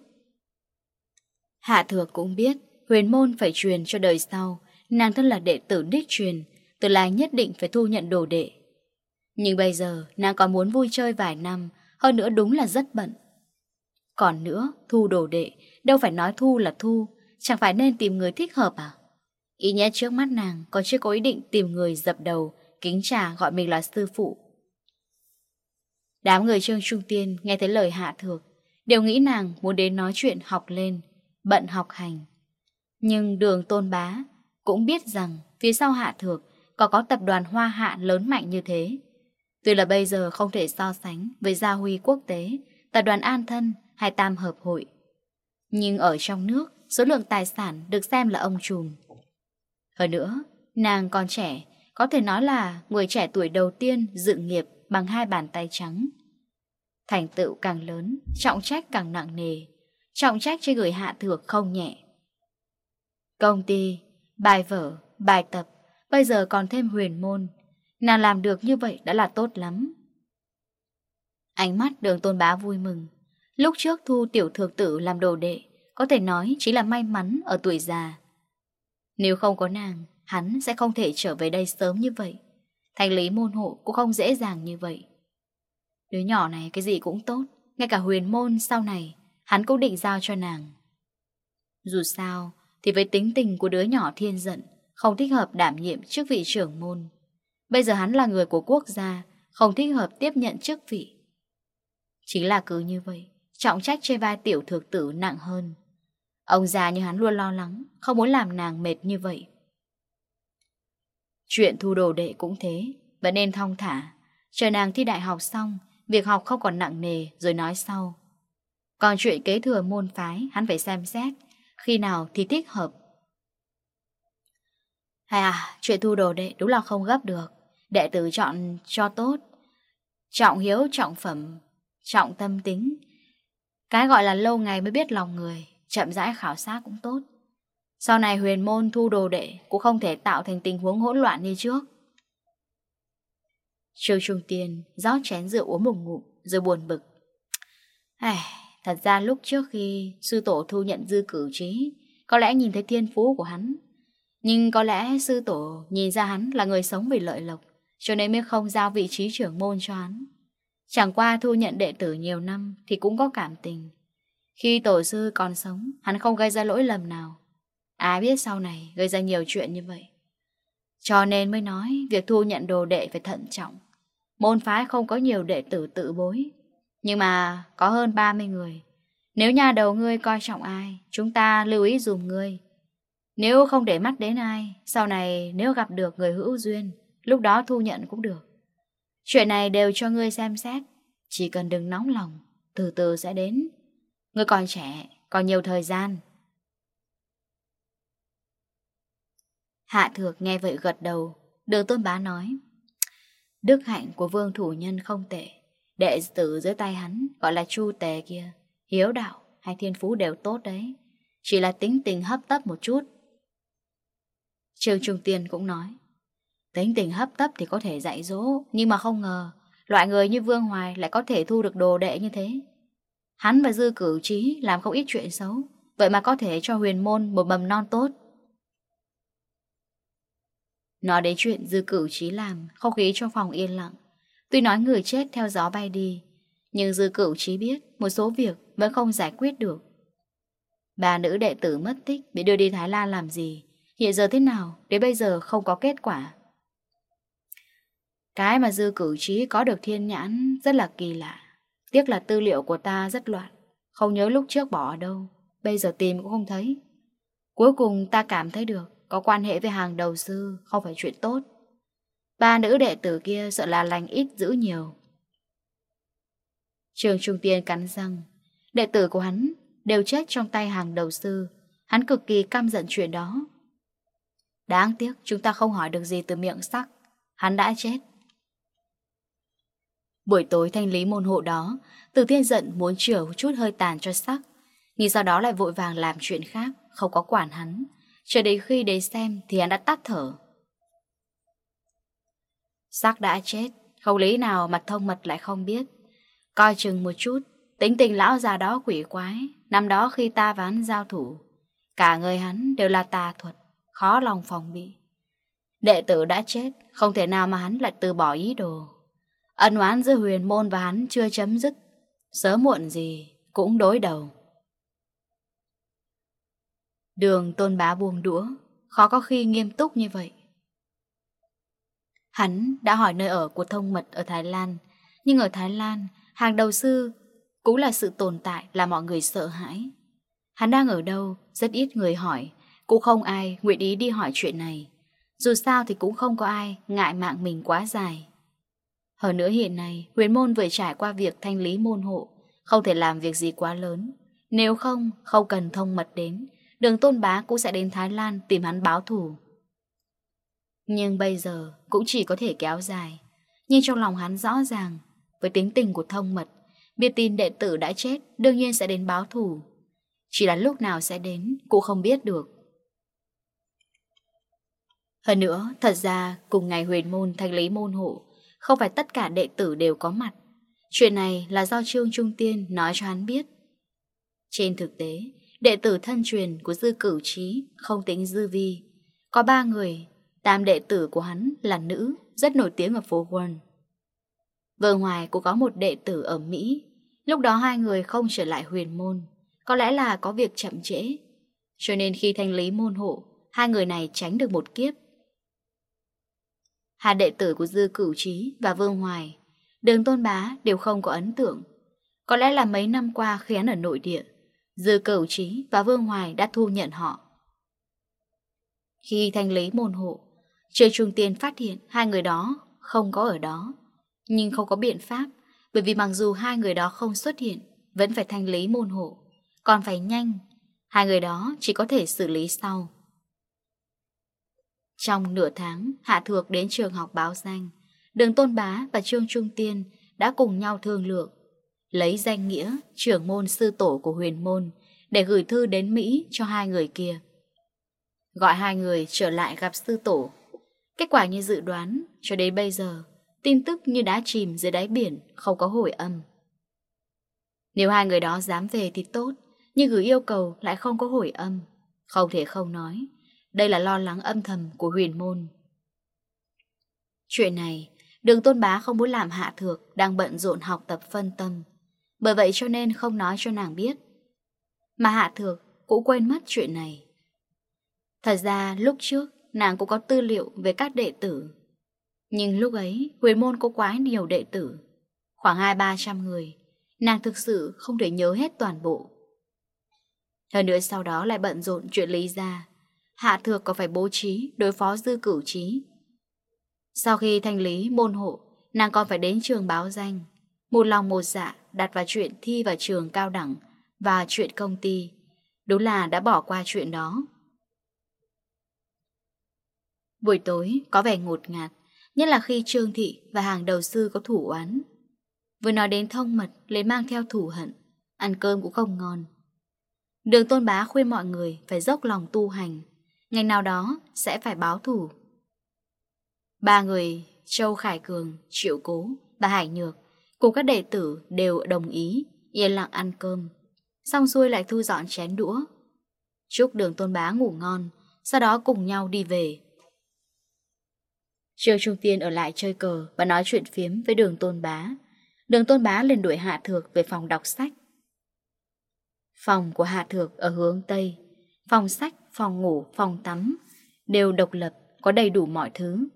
Hạ Thược cũng biết Huyền môn phải truyền cho đời sau. Nàng thân là đệ tử đích truyền Từ lai nhất định phải thu nhận đồ đệ. Nhưng bây giờ nàng còn muốn vui chơi vài năm, Hơn nữa đúng là rất bận. Còn nữa, thu đồ đệ, Đâu phải nói thu là thu, Chẳng phải nên tìm người thích hợp à? Ý nhé trước mắt nàng Còn chưa có ý định tìm người dập đầu, Kính trà gọi mình là sư phụ. Đám người Trương Trung Tiên nghe thấy lời hạ thược, đều nghĩ nàng muốn đến nói chuyện học lên, bận học hành. Nhưng đường tôn bá cũng biết rằng phía sau hạ thược có có tập đoàn hoa hạ lớn mạnh như thế. Tuy là bây giờ không thể so sánh với gia huy quốc tế, tập đoàn an thân hay tam hợp hội. Nhưng ở trong nước, số lượng tài sản được xem là ông trùm. Hơn nữa, nàng còn trẻ, có thể nói là người trẻ tuổi đầu tiên dự nghiệp bằng hai bàn tay trắng. Thành tựu càng lớn, trọng trách càng nặng nề, trọng trách cho người hạ thược không nhẹ. Công ty, bài vở, bài tập, bây giờ còn thêm huyền môn. Nàng làm được như vậy đã là tốt lắm. Ánh mắt đường tôn bá vui mừng. Lúc trước thu tiểu thược tử làm đồ đệ, có thể nói chỉ là may mắn ở tuổi già. Nếu không có nàng, hắn sẽ không thể trở về đây sớm như vậy. Thành lý môn hộ cũng không dễ dàng như vậy. Đứa nhỏ này cái gì cũng tốt, Ngay cả huyền môn sau này, Hắn cũng định giao cho nàng. Dù sao, Thì với tính tình của đứa nhỏ thiên giận, Không thích hợp đảm nhiệm chức vị trưởng môn. Bây giờ hắn là người của quốc gia, Không thích hợp tiếp nhận chức vị. Chính là cứ như vậy, Trọng trách trên vai tiểu thược tử nặng hơn. Ông già như hắn luôn lo lắng, Không muốn làm nàng mệt như vậy. Chuyện thu đồ đệ cũng thế, Vẫn nên thong thả. Chờ nàng thi đại học xong, Việc học không còn nặng nề, rồi nói sau. Còn chuyện kế thừa môn phái, Hắn phải xem xét, Khi nào thì thích hợp. Hay à Chuyện thu đồ đệ đúng là không gấp được. Đệ tử chọn cho tốt. Trọng hiếu, trọng phẩm, Trọng tâm tính. Cái gọi là lâu ngày mới biết lòng người, Chậm rãi khảo sát cũng tốt. Sau này huyền môn thu đồ đệ cũng không thể tạo thành tình huống hỗn loạn như trước. Triều Trung tiền gió chén rượu uống một ngụm rồi buồn bực. Ai, thật ra lúc trước khi sư tổ thu nhận dư cử trí, có lẽ nhìn thấy thiên phú của hắn. Nhưng có lẽ sư tổ nhìn ra hắn là người sống vì lợi lộc, cho nên mới không giao vị trí trưởng môn cho hắn. Chẳng qua thu nhận đệ tử nhiều năm thì cũng có cảm tình. Khi tổ sư còn sống, hắn không gây ra lỗi lầm nào ai biết sau này gây ra nhiều chuyện như vậy. Cho nên mới nói việc thu nhận đồ đệ phải thận trọng. Môn phái không có nhiều đệ tử tự bối, nhưng mà có hơn 30 người. Nếu nhà đầu ngươi coi trọng ai, chúng ta lưu ý dùm ngươi. Nếu không để mắt đến ai, sau này nếu gặp được người hữu duyên, lúc đó thu nhận cũng được. Chuyện này đều cho ngươi xem xét, chỉ cần đừng nóng lòng, từ từ sẽ đến. Ngươi còn trẻ, còn nhiều thời gian, Hạ thược nghe vậy gật đầu, đường tôn bá nói. Đức hạnh của vương thủ nhân không tệ, đệ tử dưới tay hắn gọi là chu tề kia, hiếu đạo hay thiên phú đều tốt đấy, chỉ là tính tình hấp tấp một chút. Trường Trung Tiên cũng nói, tính tình hấp tấp thì có thể dạy dỗ, nhưng mà không ngờ, loại người như Vương Hoài lại có thể thu được đồ đệ như thế. Hắn và Dư Cửu Trí làm không ít chuyện xấu, vậy mà có thể cho huyền môn một mầm non tốt. Nói đến chuyện dư cửu trí làm, không khí trong phòng yên lặng. Tuy nói người chết theo gió bay đi, nhưng dư cửu trí biết một số việc vẫn không giải quyết được. Bà nữ đệ tử mất tích bị đưa đi Thái Lan làm gì, hiện giờ thế nào, đến bây giờ không có kết quả. Cái mà dư cửu trí có được thiên nhãn rất là kỳ lạ. Tiếc là tư liệu của ta rất loạn, không nhớ lúc trước bỏ ở đâu, bây giờ tìm cũng không thấy. Cuối cùng ta cảm thấy được có quan hệ với hàng đầu sư, Không phải chuyện tốt. Ba nữ đệ tử kia sợ là lành ít giữ nhiều. Trường Trung Tiên cắn răng. Đệ tử của hắn đều chết trong tay hàng đầu sư. Hắn cực kỳ căm giận chuyện đó. Đáng tiếc, chúng ta không hỏi được gì từ miệng sắc. Hắn đã chết. Buổi tối thanh lý môn hộ đó, Từ thiên giận muốn chữa chút hơi tàn cho sắc. Nhưng sau đó lại vội vàng làm chuyện khác, Không có quản hắn chờ đến khi để xem thì hắn đã tắt thở. Xác đã chết, Không lý nào mặt thông mật lại không biết. Coi chừng một chút, Tính tình lão già đó quỷ quái, Năm đó khi ta ván giao thủ, Cả người hắn đều là tà thuật, Khó lòng phòng bị. Đệ tử đã chết, Không thể nào mà hắn lại từ bỏ ý đồ. Ân oán giữa huyền môn và hắn chưa chấm dứt, Sớm muộn gì cũng đối đầu. Đường tôn bá buông đũa, khó có khi nghiêm túc như vậy. Hắn đã hỏi nơi ở của thông mật ở Thái Lan, nhưng ở Thái Lan, hàng đầu sư cũng là sự tồn tại là mọi người sợ hãi. Hắn đang ở đâu, rất ít người hỏi, cũng không ai nguyện ý đi hỏi chuyện này. Dù sao thì cũng không có ai ngại mạng mình quá dài. Hơn nữa hiện nay, huyền môn vừa trải qua việc thanh lý môn hộ, không thể làm việc gì quá lớn. Nếu không, không cần thông mật đến, Đường tôn bá cũng sẽ đến Thái Lan tìm hắn báo thủ Nhưng bây giờ cũng chỉ có thể kéo dài. Nhưng trong lòng hắn rõ ràng Với tính tình của thông mật Biết tin đệ tử đã chết Đương nhiên sẽ đến báo thủ Chỉ là lúc nào sẽ đến Cũng không biết được. Hơn nữa thật ra Cùng ngày huyền môn thanh lý môn hộ Không phải tất cả đệ tử đều có mặt. Chuyện này là do Trương Trung Tiên nói cho hắn biết. Trên thực tế, đệ tử thân truyền của dư cửu trí, không tính dư vi. Có ba người, tam đệ tử của hắn là nữ, rất nổi tiếng ở phố Wall. Vợ ngoài cũng có một đệ tử ở Mỹ, lúc đó hai người không trở lại huyền môn, có lẽ là có việc chậm trễ. Cho nên khi thanh lý môn hộ, hai người này tránh được một kiếp. Hai đệ tử của Dư Cửu Trí và Vương Hoài, Đường Tôn Bá đều không có ấn tượng. Có lẽ là mấy năm qua khi ở nội địa, Dư Cầu trí và Vương Hoài đã thu nhận họ. Khi thanh lý môn hộ, Trương Trung Tiên phát hiện hai người đó không có ở đó. Nhưng không có biện pháp, bởi vì mặc dù hai người đó không xuất hiện, vẫn phải thanh lý môn hộ. Còn phải nhanh, hai người đó chỉ có thể xử lý sau. Trong nửa tháng, Hạ Thược đến trường học báo danh. Đường Tôn Bá và Trương Trung Tiên đã cùng nhau thương lượng lấy danh nghĩa trưởng môn sư tổ của huyền môn để gửi thư đến Mỹ cho hai người kia. Gọi hai người trở lại gặp sư tổ. Kết quả như dự đoán, cho đến bây giờ, tin tức như đá chìm dưới đáy biển, không có hồi âm. Nếu hai người đó dám về thì tốt, nhưng gửi yêu cầu lại không có hồi âm. Không thể không nói, đây là lo lắng âm thầm của huyền môn. Chuyện này, đường tôn bá không muốn làm hạ thược, đang bận rộn học tập phân tâm. Bởi vậy cho nên không nói cho nàng biết. Mà Hạ Thược cũng quên mất chuyện này. Thật ra lúc trước, nàng cũng có tư liệu về các đệ tử. Nhưng lúc ấy, huyền môn có quá nhiều đệ tử, Khoảng hai ba trăm người, Nàng thực sự không thể nhớ hết toàn bộ. Hơn nữa sau đó lại bận rộn chuyện lý ra Hạ Thược có phải bố trí, đối phó dư cửu trí. Sau khi thanh lý môn hộ, Nàng còn phải đến trường báo danh, Một lòng một dạ đặt vào chuyện thi vào trường cao đẳng và chuyện công ty. Đúng là đã bỏ qua chuyện đó. Buổi tối có vẻ ngột ngạt, nhất là khi Trương Thị và hàng đầu sư có thủ oán. Vừa nói đến thông mật lấy mang theo thủ hận, ăn cơm cũng không ngon. Đường tôn bá khuyên mọi người phải dốc lòng tu hành, ngày nào đó sẽ phải báo thủ. Ba người, Châu Khải Cường, Triệu Cố, và Hải Nhược Cùng các đệ tử đều đồng ý Yên lặng ăn cơm. Xong xuôi lại thu dọn chén đũa. Chúc đường tôn bá ngủ ngon Sau đó cùng nhau đi về. Trương Trung Tiên ở lại chơi cờ Và nói chuyện phiếm với đường tôn bá. Đường tôn bá lên đuổi Hạ Thược Về phòng đọc sách. Phòng của Hạ Thược ở hướng Tây. Phòng sách, phòng ngủ, phòng tắm Đều độc lập Có đầy đủ mọi thứ.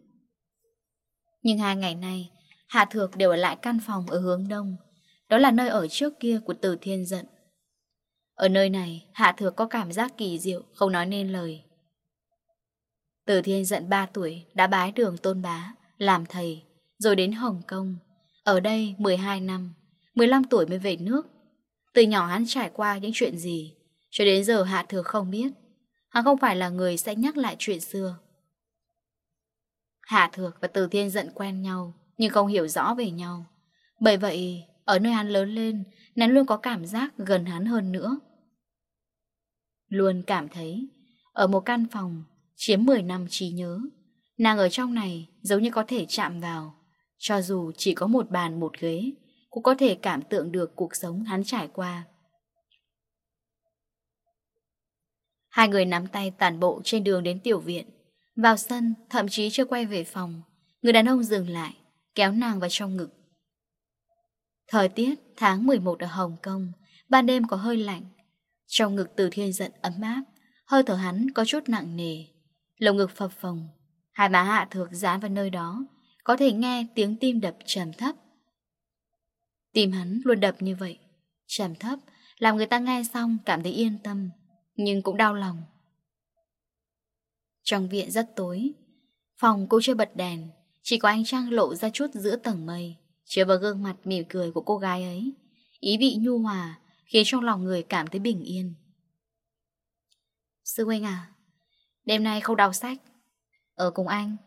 Nhưng hai ngày nay Hạ Thược đều ở lại căn phòng ở hướng đông. Đó là nơi ở trước kia của Từ Thiên Dận. Ở nơi này, Hạ Thược có cảm giác kỳ diệu, không nói nên lời. Từ Thiên Dận 3 tuổi đã bái đường tôn bá, làm thầy, rồi đến Hồng Kông. Ở đây 12 năm, 15 tuổi mới về nước. Từ nhỏ hắn trải qua những chuyện gì, cho đến giờ Hạ Thược không biết. Hắn không phải là người sẽ nhắc lại chuyện xưa. Hạ Thược và Từ Thiên Dận quen nhau nhưng không hiểu rõ về nhau. Bởi vậy, ở nơi hắn lớn lên, nàng luôn có cảm giác gần hắn hơn nữa. Luôn cảm thấy, ở một căn phòng, chiếm 10 năm trí nhớ, nàng ở trong này giống như có thể chạm vào. Cho dù chỉ có một bàn một ghế, cũng có thể cảm tượng được cuộc sống hắn trải qua. Hai người nắm tay tàn bộ trên đường đến tiểu viện. Vào sân, thậm chí chưa quay về phòng, người đàn ông dừng lại, kéo nàng vào trong ngực. Thời tiết tháng 11 ở Hồng Kông, ban đêm có hơi lạnh. Trong ngực từ thiên giận ấm áp, hơi thở hắn có chút nặng nề. Lồng ngực phập phồng, hai má hạ thược dán vào nơi đó, có thể nghe tiếng tim đập trầm thấp. Tim hắn luôn đập như vậy, trầm thấp, làm người ta nghe xong cảm thấy yên tâm, nhưng cũng đau lòng. Trong viện rất tối, phòng cô chưa bật đèn, chỉ có ánh trăng lộ ra chút giữa tầng mây Chiếu vào gương mặt mỉm cười của cô gái ấy. Ý vị nhu hòa Khiến trong lòng người cảm thấy bình yên. Sư huynh à Đêm nay không đọc sách Ở cùng anh.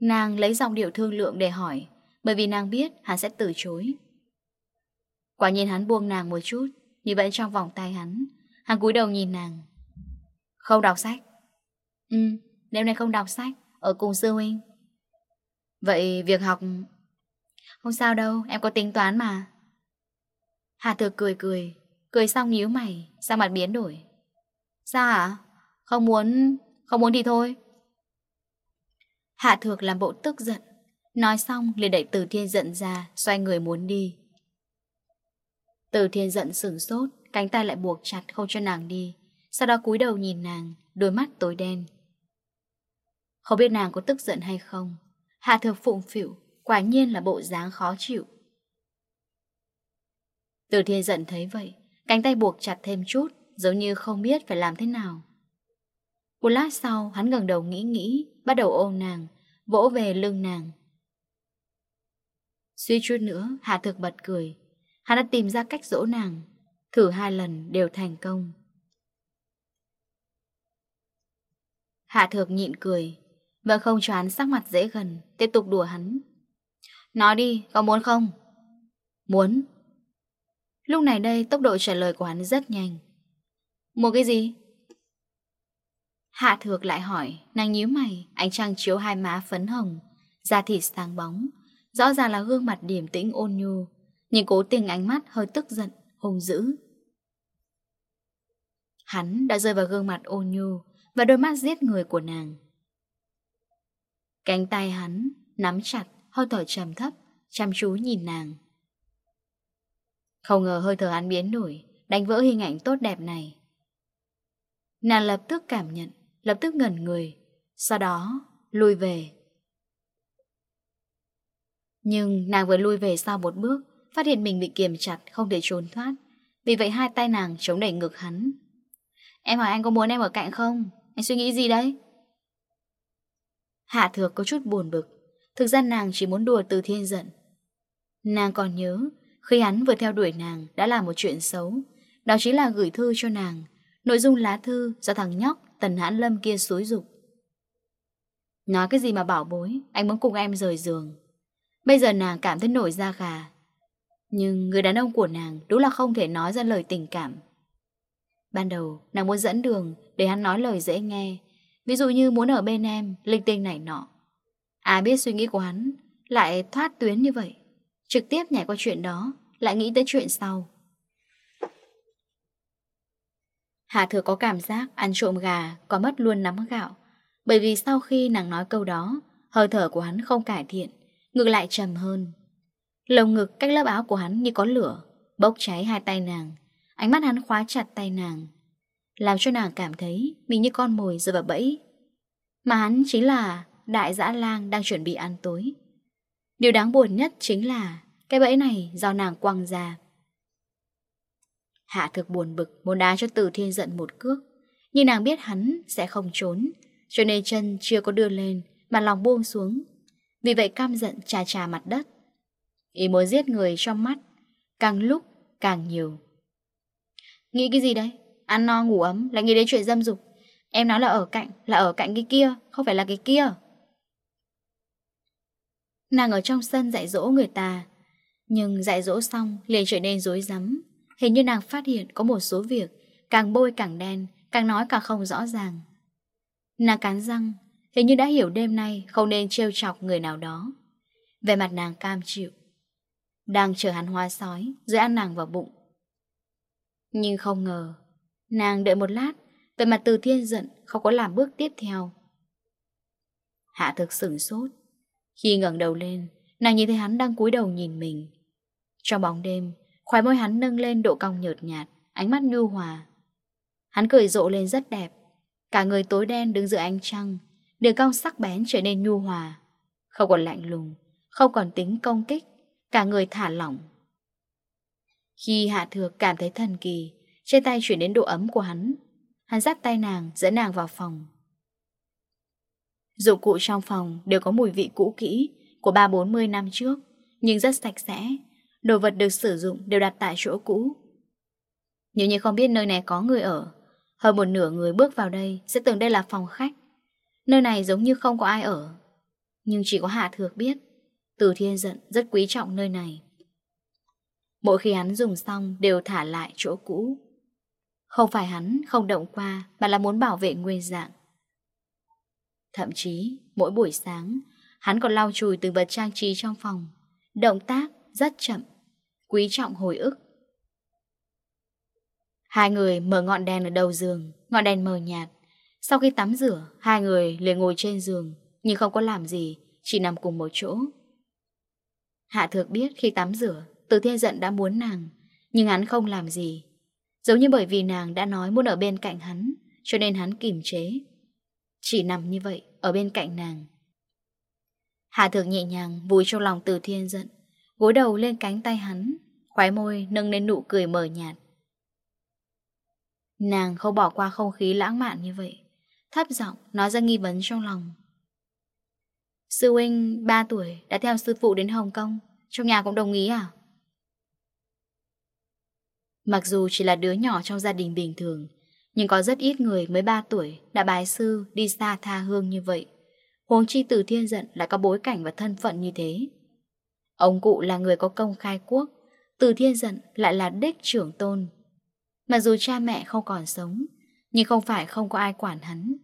Nàng lấy dòng điệu thương lượng để hỏi Bởi vì nàng biết hắn sẽ từ chối. Quả nhiên hắn buông nàng một chút Như vẫn trong vòng tay hắn Hắn cúi đầu nhìn nàng. Không đọc sách. Ừ, đêm nay không đọc sách. Ở cùng sư huynh. Vậy việc học Không sao đâu, em có tính toán mà. Hà thực cười cười Cười xong nhíu mày Sao mặt biến đổi. Sao hả? Không muốn Không muốn thì thôi. Hạ thược làm bộ tức giận, Nói xong liền đẩy từ thiên giận ra, Xoay người muốn đi. Từ thiên giận sửng sốt, Cánh tay lại buộc chặt không cho nàng đi, Sau đó cúi đầu nhìn nàng, Đôi mắt tối đen. Không biết nàng có tức giận hay không. Hạ thược phụng phỉu, Quả nhiên là bộ dáng khó chịu. Từ thiên giận thấy vậy Cánh tay buộc chặt thêm chút Giống như không biết phải làm thế nào. Một lát sau hắn gần đầu nghĩ nghĩ Bắt đầu ôm nàng Vỗ về lưng nàng. Suy chút nữa Hạ thực bật cười. Hắn đã tìm ra cách dỗ nàng Thử hai lần đều thành công. Hạ thược nhịn cười. Vợ không cho hắn sắc mặt dễ gần Tiếp tục đùa hắn. Nói đi, có muốn không? Muốn. Lúc này đây tốc độ trả lời của hắn rất nhanh. Một cái gì? Hạ thược lại hỏi Nàng nhíu mày Ánh trăng chiếu hai má phấn hồng Da thịt sáng bóng Rõ ràng là gương mặt điểm tĩnh ôn nhu Nhưng cố tình ánh mắt hơi tức giận Hùng dữ. Hắn đã rơi vào gương mặt ôn nhu Và đôi mắt giết người của nàng. Cánh tay hắn nắm chặt, hơi thở trầm thấp, chăm chú nhìn nàng. Không ngờ hơi thở hắn biến đổi, đánh vỡ hình ảnh tốt đẹp này. Nàng lập tức cảm nhận, lập tức ngẩn người, sau đó lùi về. Nhưng nàng vừa lùi về sau một bước, phát hiện mình bị kiềm chặt, không thể trốn thoát. Vì vậy hai tay nàng chống đẩy ngực hắn. Em hỏi anh có muốn em ở cạnh không? Anh suy nghĩ gì đấy? Hạ Thược có chút buồn bực. Thực ra nàng chỉ muốn đùa từ thiên giận. Nàng còn nhớ, Khi hắn vừa theo đuổi nàng đã là một chuyện xấu. Đó chính là gửi thư cho nàng. Nội dung lá thư do thằng nhóc Tần Hãn Lâm kia xúi dục. Nói cái gì mà bảo bối, Anh muốn cùng em rời giường. Bây giờ nàng cảm thấy nổi da gà. Nhưng người đàn ông của nàng Đúng là không thể nói ra lời tình cảm. Ban đầu, nàng muốn dẫn đường Để hắn nói lời dễ nghe Ví dụ như muốn ở bên em, linh tinh này nọ. ai biết suy nghĩ của hắn, lại thoát tuyến như vậy. Trực tiếp nhảy qua chuyện đó, lại nghĩ tới chuyện sau. Hà thừa có cảm giác ăn trộm gà có mất luôn nắm gạo. Bởi vì sau khi nàng nói câu đó, hơi thở của hắn không cải thiện, ngược lại trầm hơn. Lồng ngực cách lớp áo của hắn như có lửa, bốc cháy hai tay nàng. Ánh mắt hắn khóa chặt tay nàng, làm cho nàng cảm thấy Mình như con mồi rơi vào bẫy. Mà hắn chính là Đại dã lang đang chuẩn bị ăn tối. Điều đáng buồn nhất chính là Cái bẫy này do nàng quăng ra. Hạ thực buồn bực, Muốn đá cho Tử Thiên giận một cước. Nhưng nàng biết hắn sẽ không trốn, Cho nên chân chưa có đưa lên, Mà lòng buông xuống. Vì vậy cam giận trà trà mặt đất. Ý muốn giết người trong mắt, Càng lúc càng nhiều. Nghĩ cái gì đấy Ăn no, ngủ ấm, lại nghĩ đến chuyện dâm dục. Em nói là ở cạnh, Là ở cạnh cái kia, Không phải là cái kia. Nàng ở trong sân dạy dỗ người ta, Nhưng dạy dỗ xong liền trở nên rối rắm. Hình như nàng phát hiện có một số việc Càng bôi càng đen, Càng nói càng không rõ ràng. Nàng cắn răng, Hình như đã hiểu đêm nay không nên trêu chọc người nào đó. Về mặt nàng cam chịu. Đang chờ hắn hoa sói, Rồi ăn nàng vào bụng. Nhưng không ngờ Nàng đợi một lát, về mặt từ thiên giận không có làm bước tiếp theo. Hạ thực sửng sốt. Khi ngẩng đầu lên, nàng nhìn thấy hắn đang cúi đầu nhìn mình. Trong bóng đêm, khóe môi hắn nâng lên độ cong nhợt nhạt, ánh mắt nhu hòa. Hắn cười rộ lên rất đẹp. Cả người tối đen đứng giữa ánh trăng, đường cong sắc bén trở nên nhu hòa. Không còn lạnh lùng, không còn tính công kích, cả người thả lỏng. Khi Hạ Thược cảm thấy thần kỳ, trên tay chuyển đến độ ấm của hắn. Hắn dắt tay nàng dẫn nàng vào phòng. Dụng cụ trong phòng đều có mùi vị cũ kỹ Của ba bốn mươi năm trước, Nhưng rất sạch sẽ. Đồ vật được sử dụng đều đặt tại chỗ cũ. Nếu như không biết nơi này có người ở, Hơn một nửa người bước vào đây Sẽ tưởng đây là phòng khách. Nơi này giống như không có ai ở, Nhưng chỉ có Hạ Thược biết. Từ thiên giận rất quý trọng nơi này. Mỗi khi hắn dùng xong đều thả lại chỗ cũ. Không phải hắn không động qua, Mà là muốn bảo vệ nguyên dạng. Thậm chí, mỗi buổi sáng, Hắn còn lau chùi từng vật trang trí trong phòng. Động tác rất chậm, Quý trọng hồi ức. Hai người mở ngọn đèn ở đầu giường, Ngọn đèn mờ nhạt. Sau khi tắm rửa, Hai người liền ngồi trên giường, Nhưng không có làm gì, Chỉ nằm cùng một chỗ. Hạ thược biết khi tắm rửa, Từ thiên giận đã muốn nàng, Nhưng hắn không làm gì. Giống như bởi vì nàng đã nói muốn ở bên cạnh hắn, Cho nên hắn kìm chế. Chỉ nằm như vậy, Ở bên cạnh nàng. Hạ thượng nhẹ nhàng vùi trong lòng từ thiên giận, Gối đầu lên cánh tay hắn Khóe môi nâng lên nụ cười mờ nhạt. Nàng không bỏ qua không khí lãng mạn như vậy, Thấp giọng nói ra nghi vấn trong lòng. Sư huynh 3 tuổi đã theo sư phụ đến Hồng Kông, Trong nhà cũng đồng ý à? Mặc dù chỉ là đứa nhỏ trong gia đình bình thường, nhưng có rất ít người mới 3 tuổi đã bái sư đi xa tha hương như vậy. Huống chi từ thiên giận lại có bối cảnh và thân phận như thế. Ông cụ là người có công khai quốc, từ thiên giận lại là đích trưởng tôn. Mặc dù cha mẹ không còn sống, nhưng không phải không có ai quản hắn.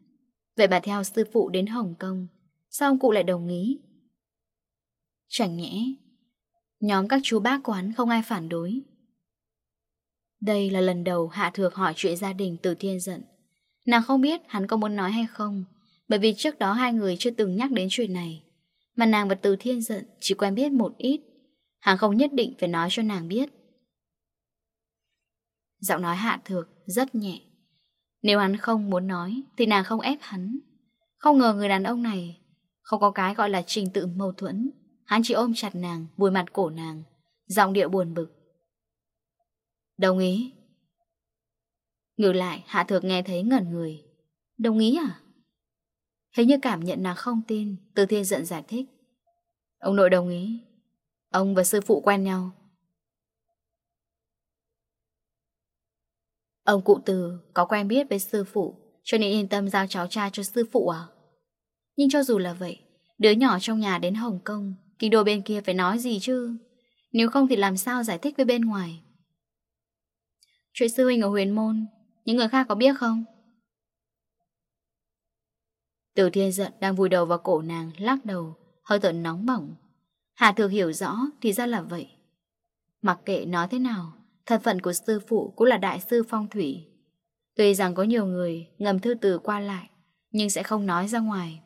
Vậy bà theo sư phụ đến Hồng Kông, sao ông cụ lại đồng ý? Chẳng nhẽ, nhóm các chú bác quán không ai phản đối. Đây là lần đầu Hạ Thược hỏi chuyện gia đình từ thiên giận. Nàng không biết hắn có muốn nói hay không, bởi vì trước đó hai người chưa từng nhắc đến chuyện này. Mà nàng và từ thiên giận chỉ quen biết một ít, hắn không nhất định phải nói cho nàng biết. Giọng nói Hạ Thược rất nhẹ. Nếu hắn không muốn nói thì nàng không ép hắn. Không ngờ người đàn ông này không có cái gọi là trình tự mâu thuẫn. Hắn chỉ ôm chặt nàng, vùi mặt cổ nàng, giọng điệu buồn bực. Đồng ý. Ngược lại, Hạ Thược nghe thấy ngẩn người. Đồng ý à? Hình như cảm nhận là không tin, Từ Thiên giận giải thích. Ông nội đồng ý. Ông và sư phụ quen nhau. Ông cụ từ có quen biết với sư phụ, cho nên yên tâm giao cháu cha cho sư phụ à? Nhưng cho dù là vậy, đứa nhỏ trong nhà đến Hồng Kông, kinh đồ bên kia phải nói gì chứ? Nếu không thì làm sao giải thích với bên ngoài? Chuyện sư huynh ở huyền môn. Những người khác có biết không? Từ thiên giận đang vùi đầu vào cổ nàng, Lắc đầu, hơi thở nóng bỏng. Hà thực hiểu rõ thì ra là vậy. Mặc kệ nói thế nào, Thân phận của sư phụ cũng là đại sư phong thủy. Tuy rằng có nhiều người ngầm thư từ qua lại, Nhưng sẽ không nói ra ngoài.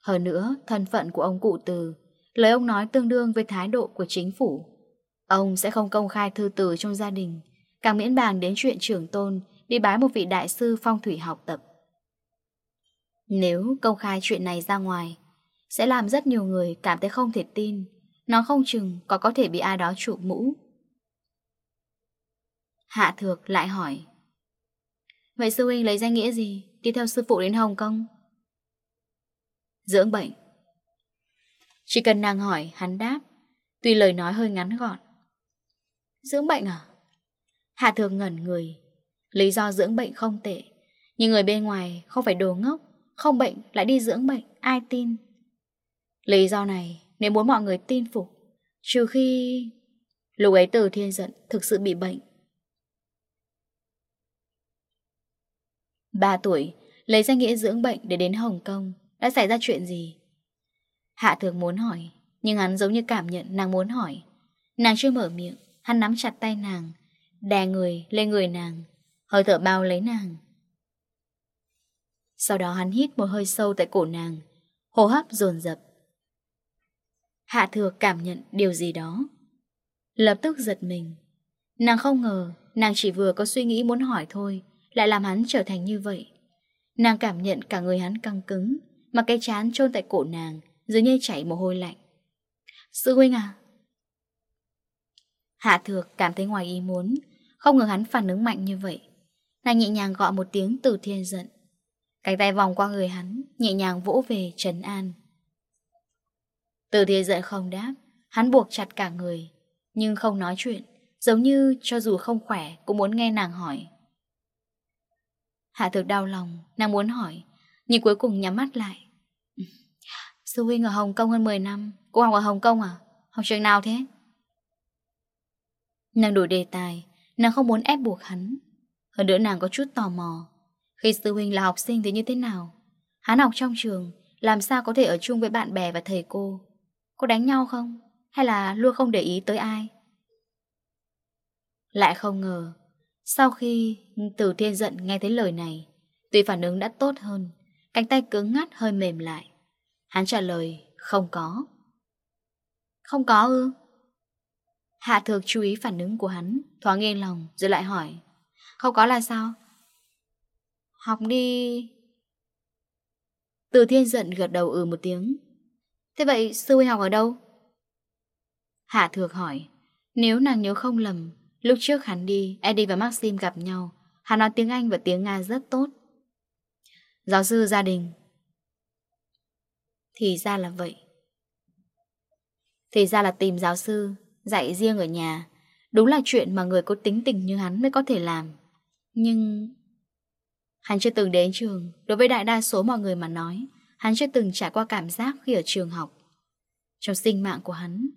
Hơn nữa, thân phận của ông cụ từ, Lời ông nói tương đương với thái độ của chính phủ. Ông sẽ không công khai thư từ trong gia đình Càng miễn bàn đến chuyện trưởng tôn Đi bái một vị đại sư phong thủy học tập. Nếu công khai chuyện này ra ngoài, Sẽ làm rất nhiều người cảm thấy không thể tin, Nó không chừng có có thể bị ai đó trụ mũ. Hạ thược lại hỏi, Vậy sư huynh lấy danh nghĩa gì, Đi theo sư phụ đến Hồng Kông? Dưỡng bệnh. Chỉ cần nàng hỏi, hắn đáp, Tuy lời nói hơi ngắn gọn. Dưỡng bệnh à? Hạ thường ngẩn người. Lý do dưỡng bệnh không tệ. Nhưng người bên ngoài không phải đồ ngốc, Không bệnh lại đi dưỡng bệnh, Ai tin? Lý do này nếu muốn mọi người tin phục, Trừ khi Lúc ấy từ thiên giận thực sự bị bệnh. 3 tuổi Lấy danh nghĩa dưỡng bệnh để đến Hồng Kông, Đã xảy ra chuyện gì? Hạ thường muốn hỏi, Nhưng hắn giống như cảm nhận nàng muốn hỏi. Nàng chưa mở miệng, Hắn nắm chặt tay nàng đè người lên người nàng, hơi thở bao lấy nàng. Sau đó hắn hít một hơi sâu tại cổ nàng, hô hấp dồn dập. Hạ thừa cảm nhận điều gì đó. Lập tức giật mình. Nàng không ngờ, nàng chỉ vừa có suy nghĩ muốn hỏi thôi, lại làm hắn trở thành như vậy. Nàng cảm nhận cả người hắn căng cứng, mà cái chán chôn tại cổ nàng, dường như chảy mồ hôi lạnh. Sư huynh à? Hạ thược cảm thấy ngoài ý muốn, không ngờ hắn phản ứng mạnh như vậy. Nàng nhẹ nhàng gọi một tiếng từ thiên giận. Cánh tay vòng qua người hắn, Nhẹ nhàng vỗ về trấn an. Từ thiên giận không đáp, Hắn buộc chặt cả người. Nhưng không nói chuyện, Giống như cho dù không khỏe Cũng muốn nghe nàng hỏi. Hạ thực đau lòng, Nàng muốn hỏi, Nhưng cuối cùng nhắm mắt lại. Sư huynh ở Hồng Kông hơn 10 năm, Cô học ở Hồng Kông à? Học trường nào thế? Nàng đổi đề tài Nàng không muốn ép buộc hắn. Hơn nữa nàng có chút tò mò. Khi sư huynh là học sinh thì như thế nào? Hắn học trong trường, Làm sao có thể ở chung với bạn bè và thầy cô? Có đánh nhau không? Hay là luôn không để ý tới ai? Lại không ngờ, Sau khi từ thiên giận nghe thấy lời này, Tuy phản ứng đã tốt hơn, Cánh tay cứng ngắt hơi mềm lại. Hắn trả lời, không có. Không có ư? Hạ thược chú ý phản ứng của hắn, Thoáng nghiêng lòng, rồi lại hỏi, Không có là sao? Học đi. Từ thiên giận gật đầu ừ một tiếng. Thế vậy sư huynh học ở đâu? Hạ thược hỏi, Nếu nàng nhớ không lầm, Lúc trước hắn đi, Eddie và Maxim gặp nhau, Hắn nói tiếng Anh và tiếng Nga rất tốt. Giáo sư gia đình. Thì ra là vậy. Thì ra là tìm giáo sư. Dạy riêng ở nhà. Đúng là chuyện mà người có tính tình như hắn mới có thể làm. Nhưng Hắn chưa từng đến trường. Đối với đại đa số mọi người mà nói, Hắn chưa từng trải qua cảm giác khi ở trường học. Trong sinh mạng của hắn,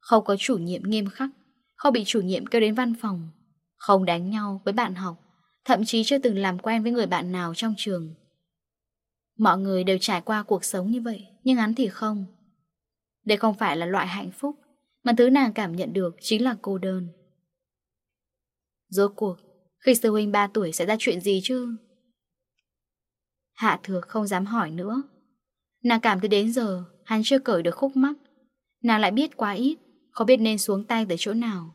Không có chủ nhiệm nghiêm khắc, Không bị chủ nhiệm kêu đến văn phòng, Không đánh nhau với bạn học, Thậm chí chưa từng làm quen với người bạn nào trong trường. Mọi người đều trải qua cuộc sống như vậy, Nhưng hắn thì không. Đây không phải là loại hạnh phúc. Mà thứ nàng cảm nhận được chính là cô đơn. Rốt cuộc, Khi sư huynh 3 tuổi sẽ ra chuyện gì chứ? Hạ thược không dám hỏi nữa. Nàng cảm thấy đến giờ, Hắn chưa cởi được khúc mắc. Nàng lại biết quá ít, Không biết nên xuống tay tới chỗ nào.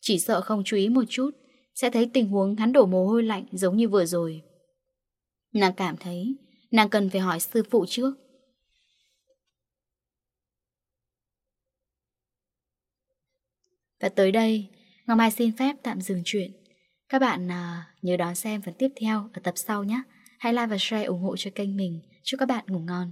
Chỉ sợ không chú ý một chút, Sẽ thấy tình huống hắn đổ mồ hôi lạnh giống như vừa rồi. Nàng cảm thấy, Nàng cần phải hỏi sư phụ trước. Và tới đây, Ngọc Mai xin phép tạm dừng chuyện. Các bạn à, nhớ đón xem phần tiếp theo ở tập sau nhé. Hãy like và share ủng hộ cho kênh mình. Chúc các bạn ngủ ngon.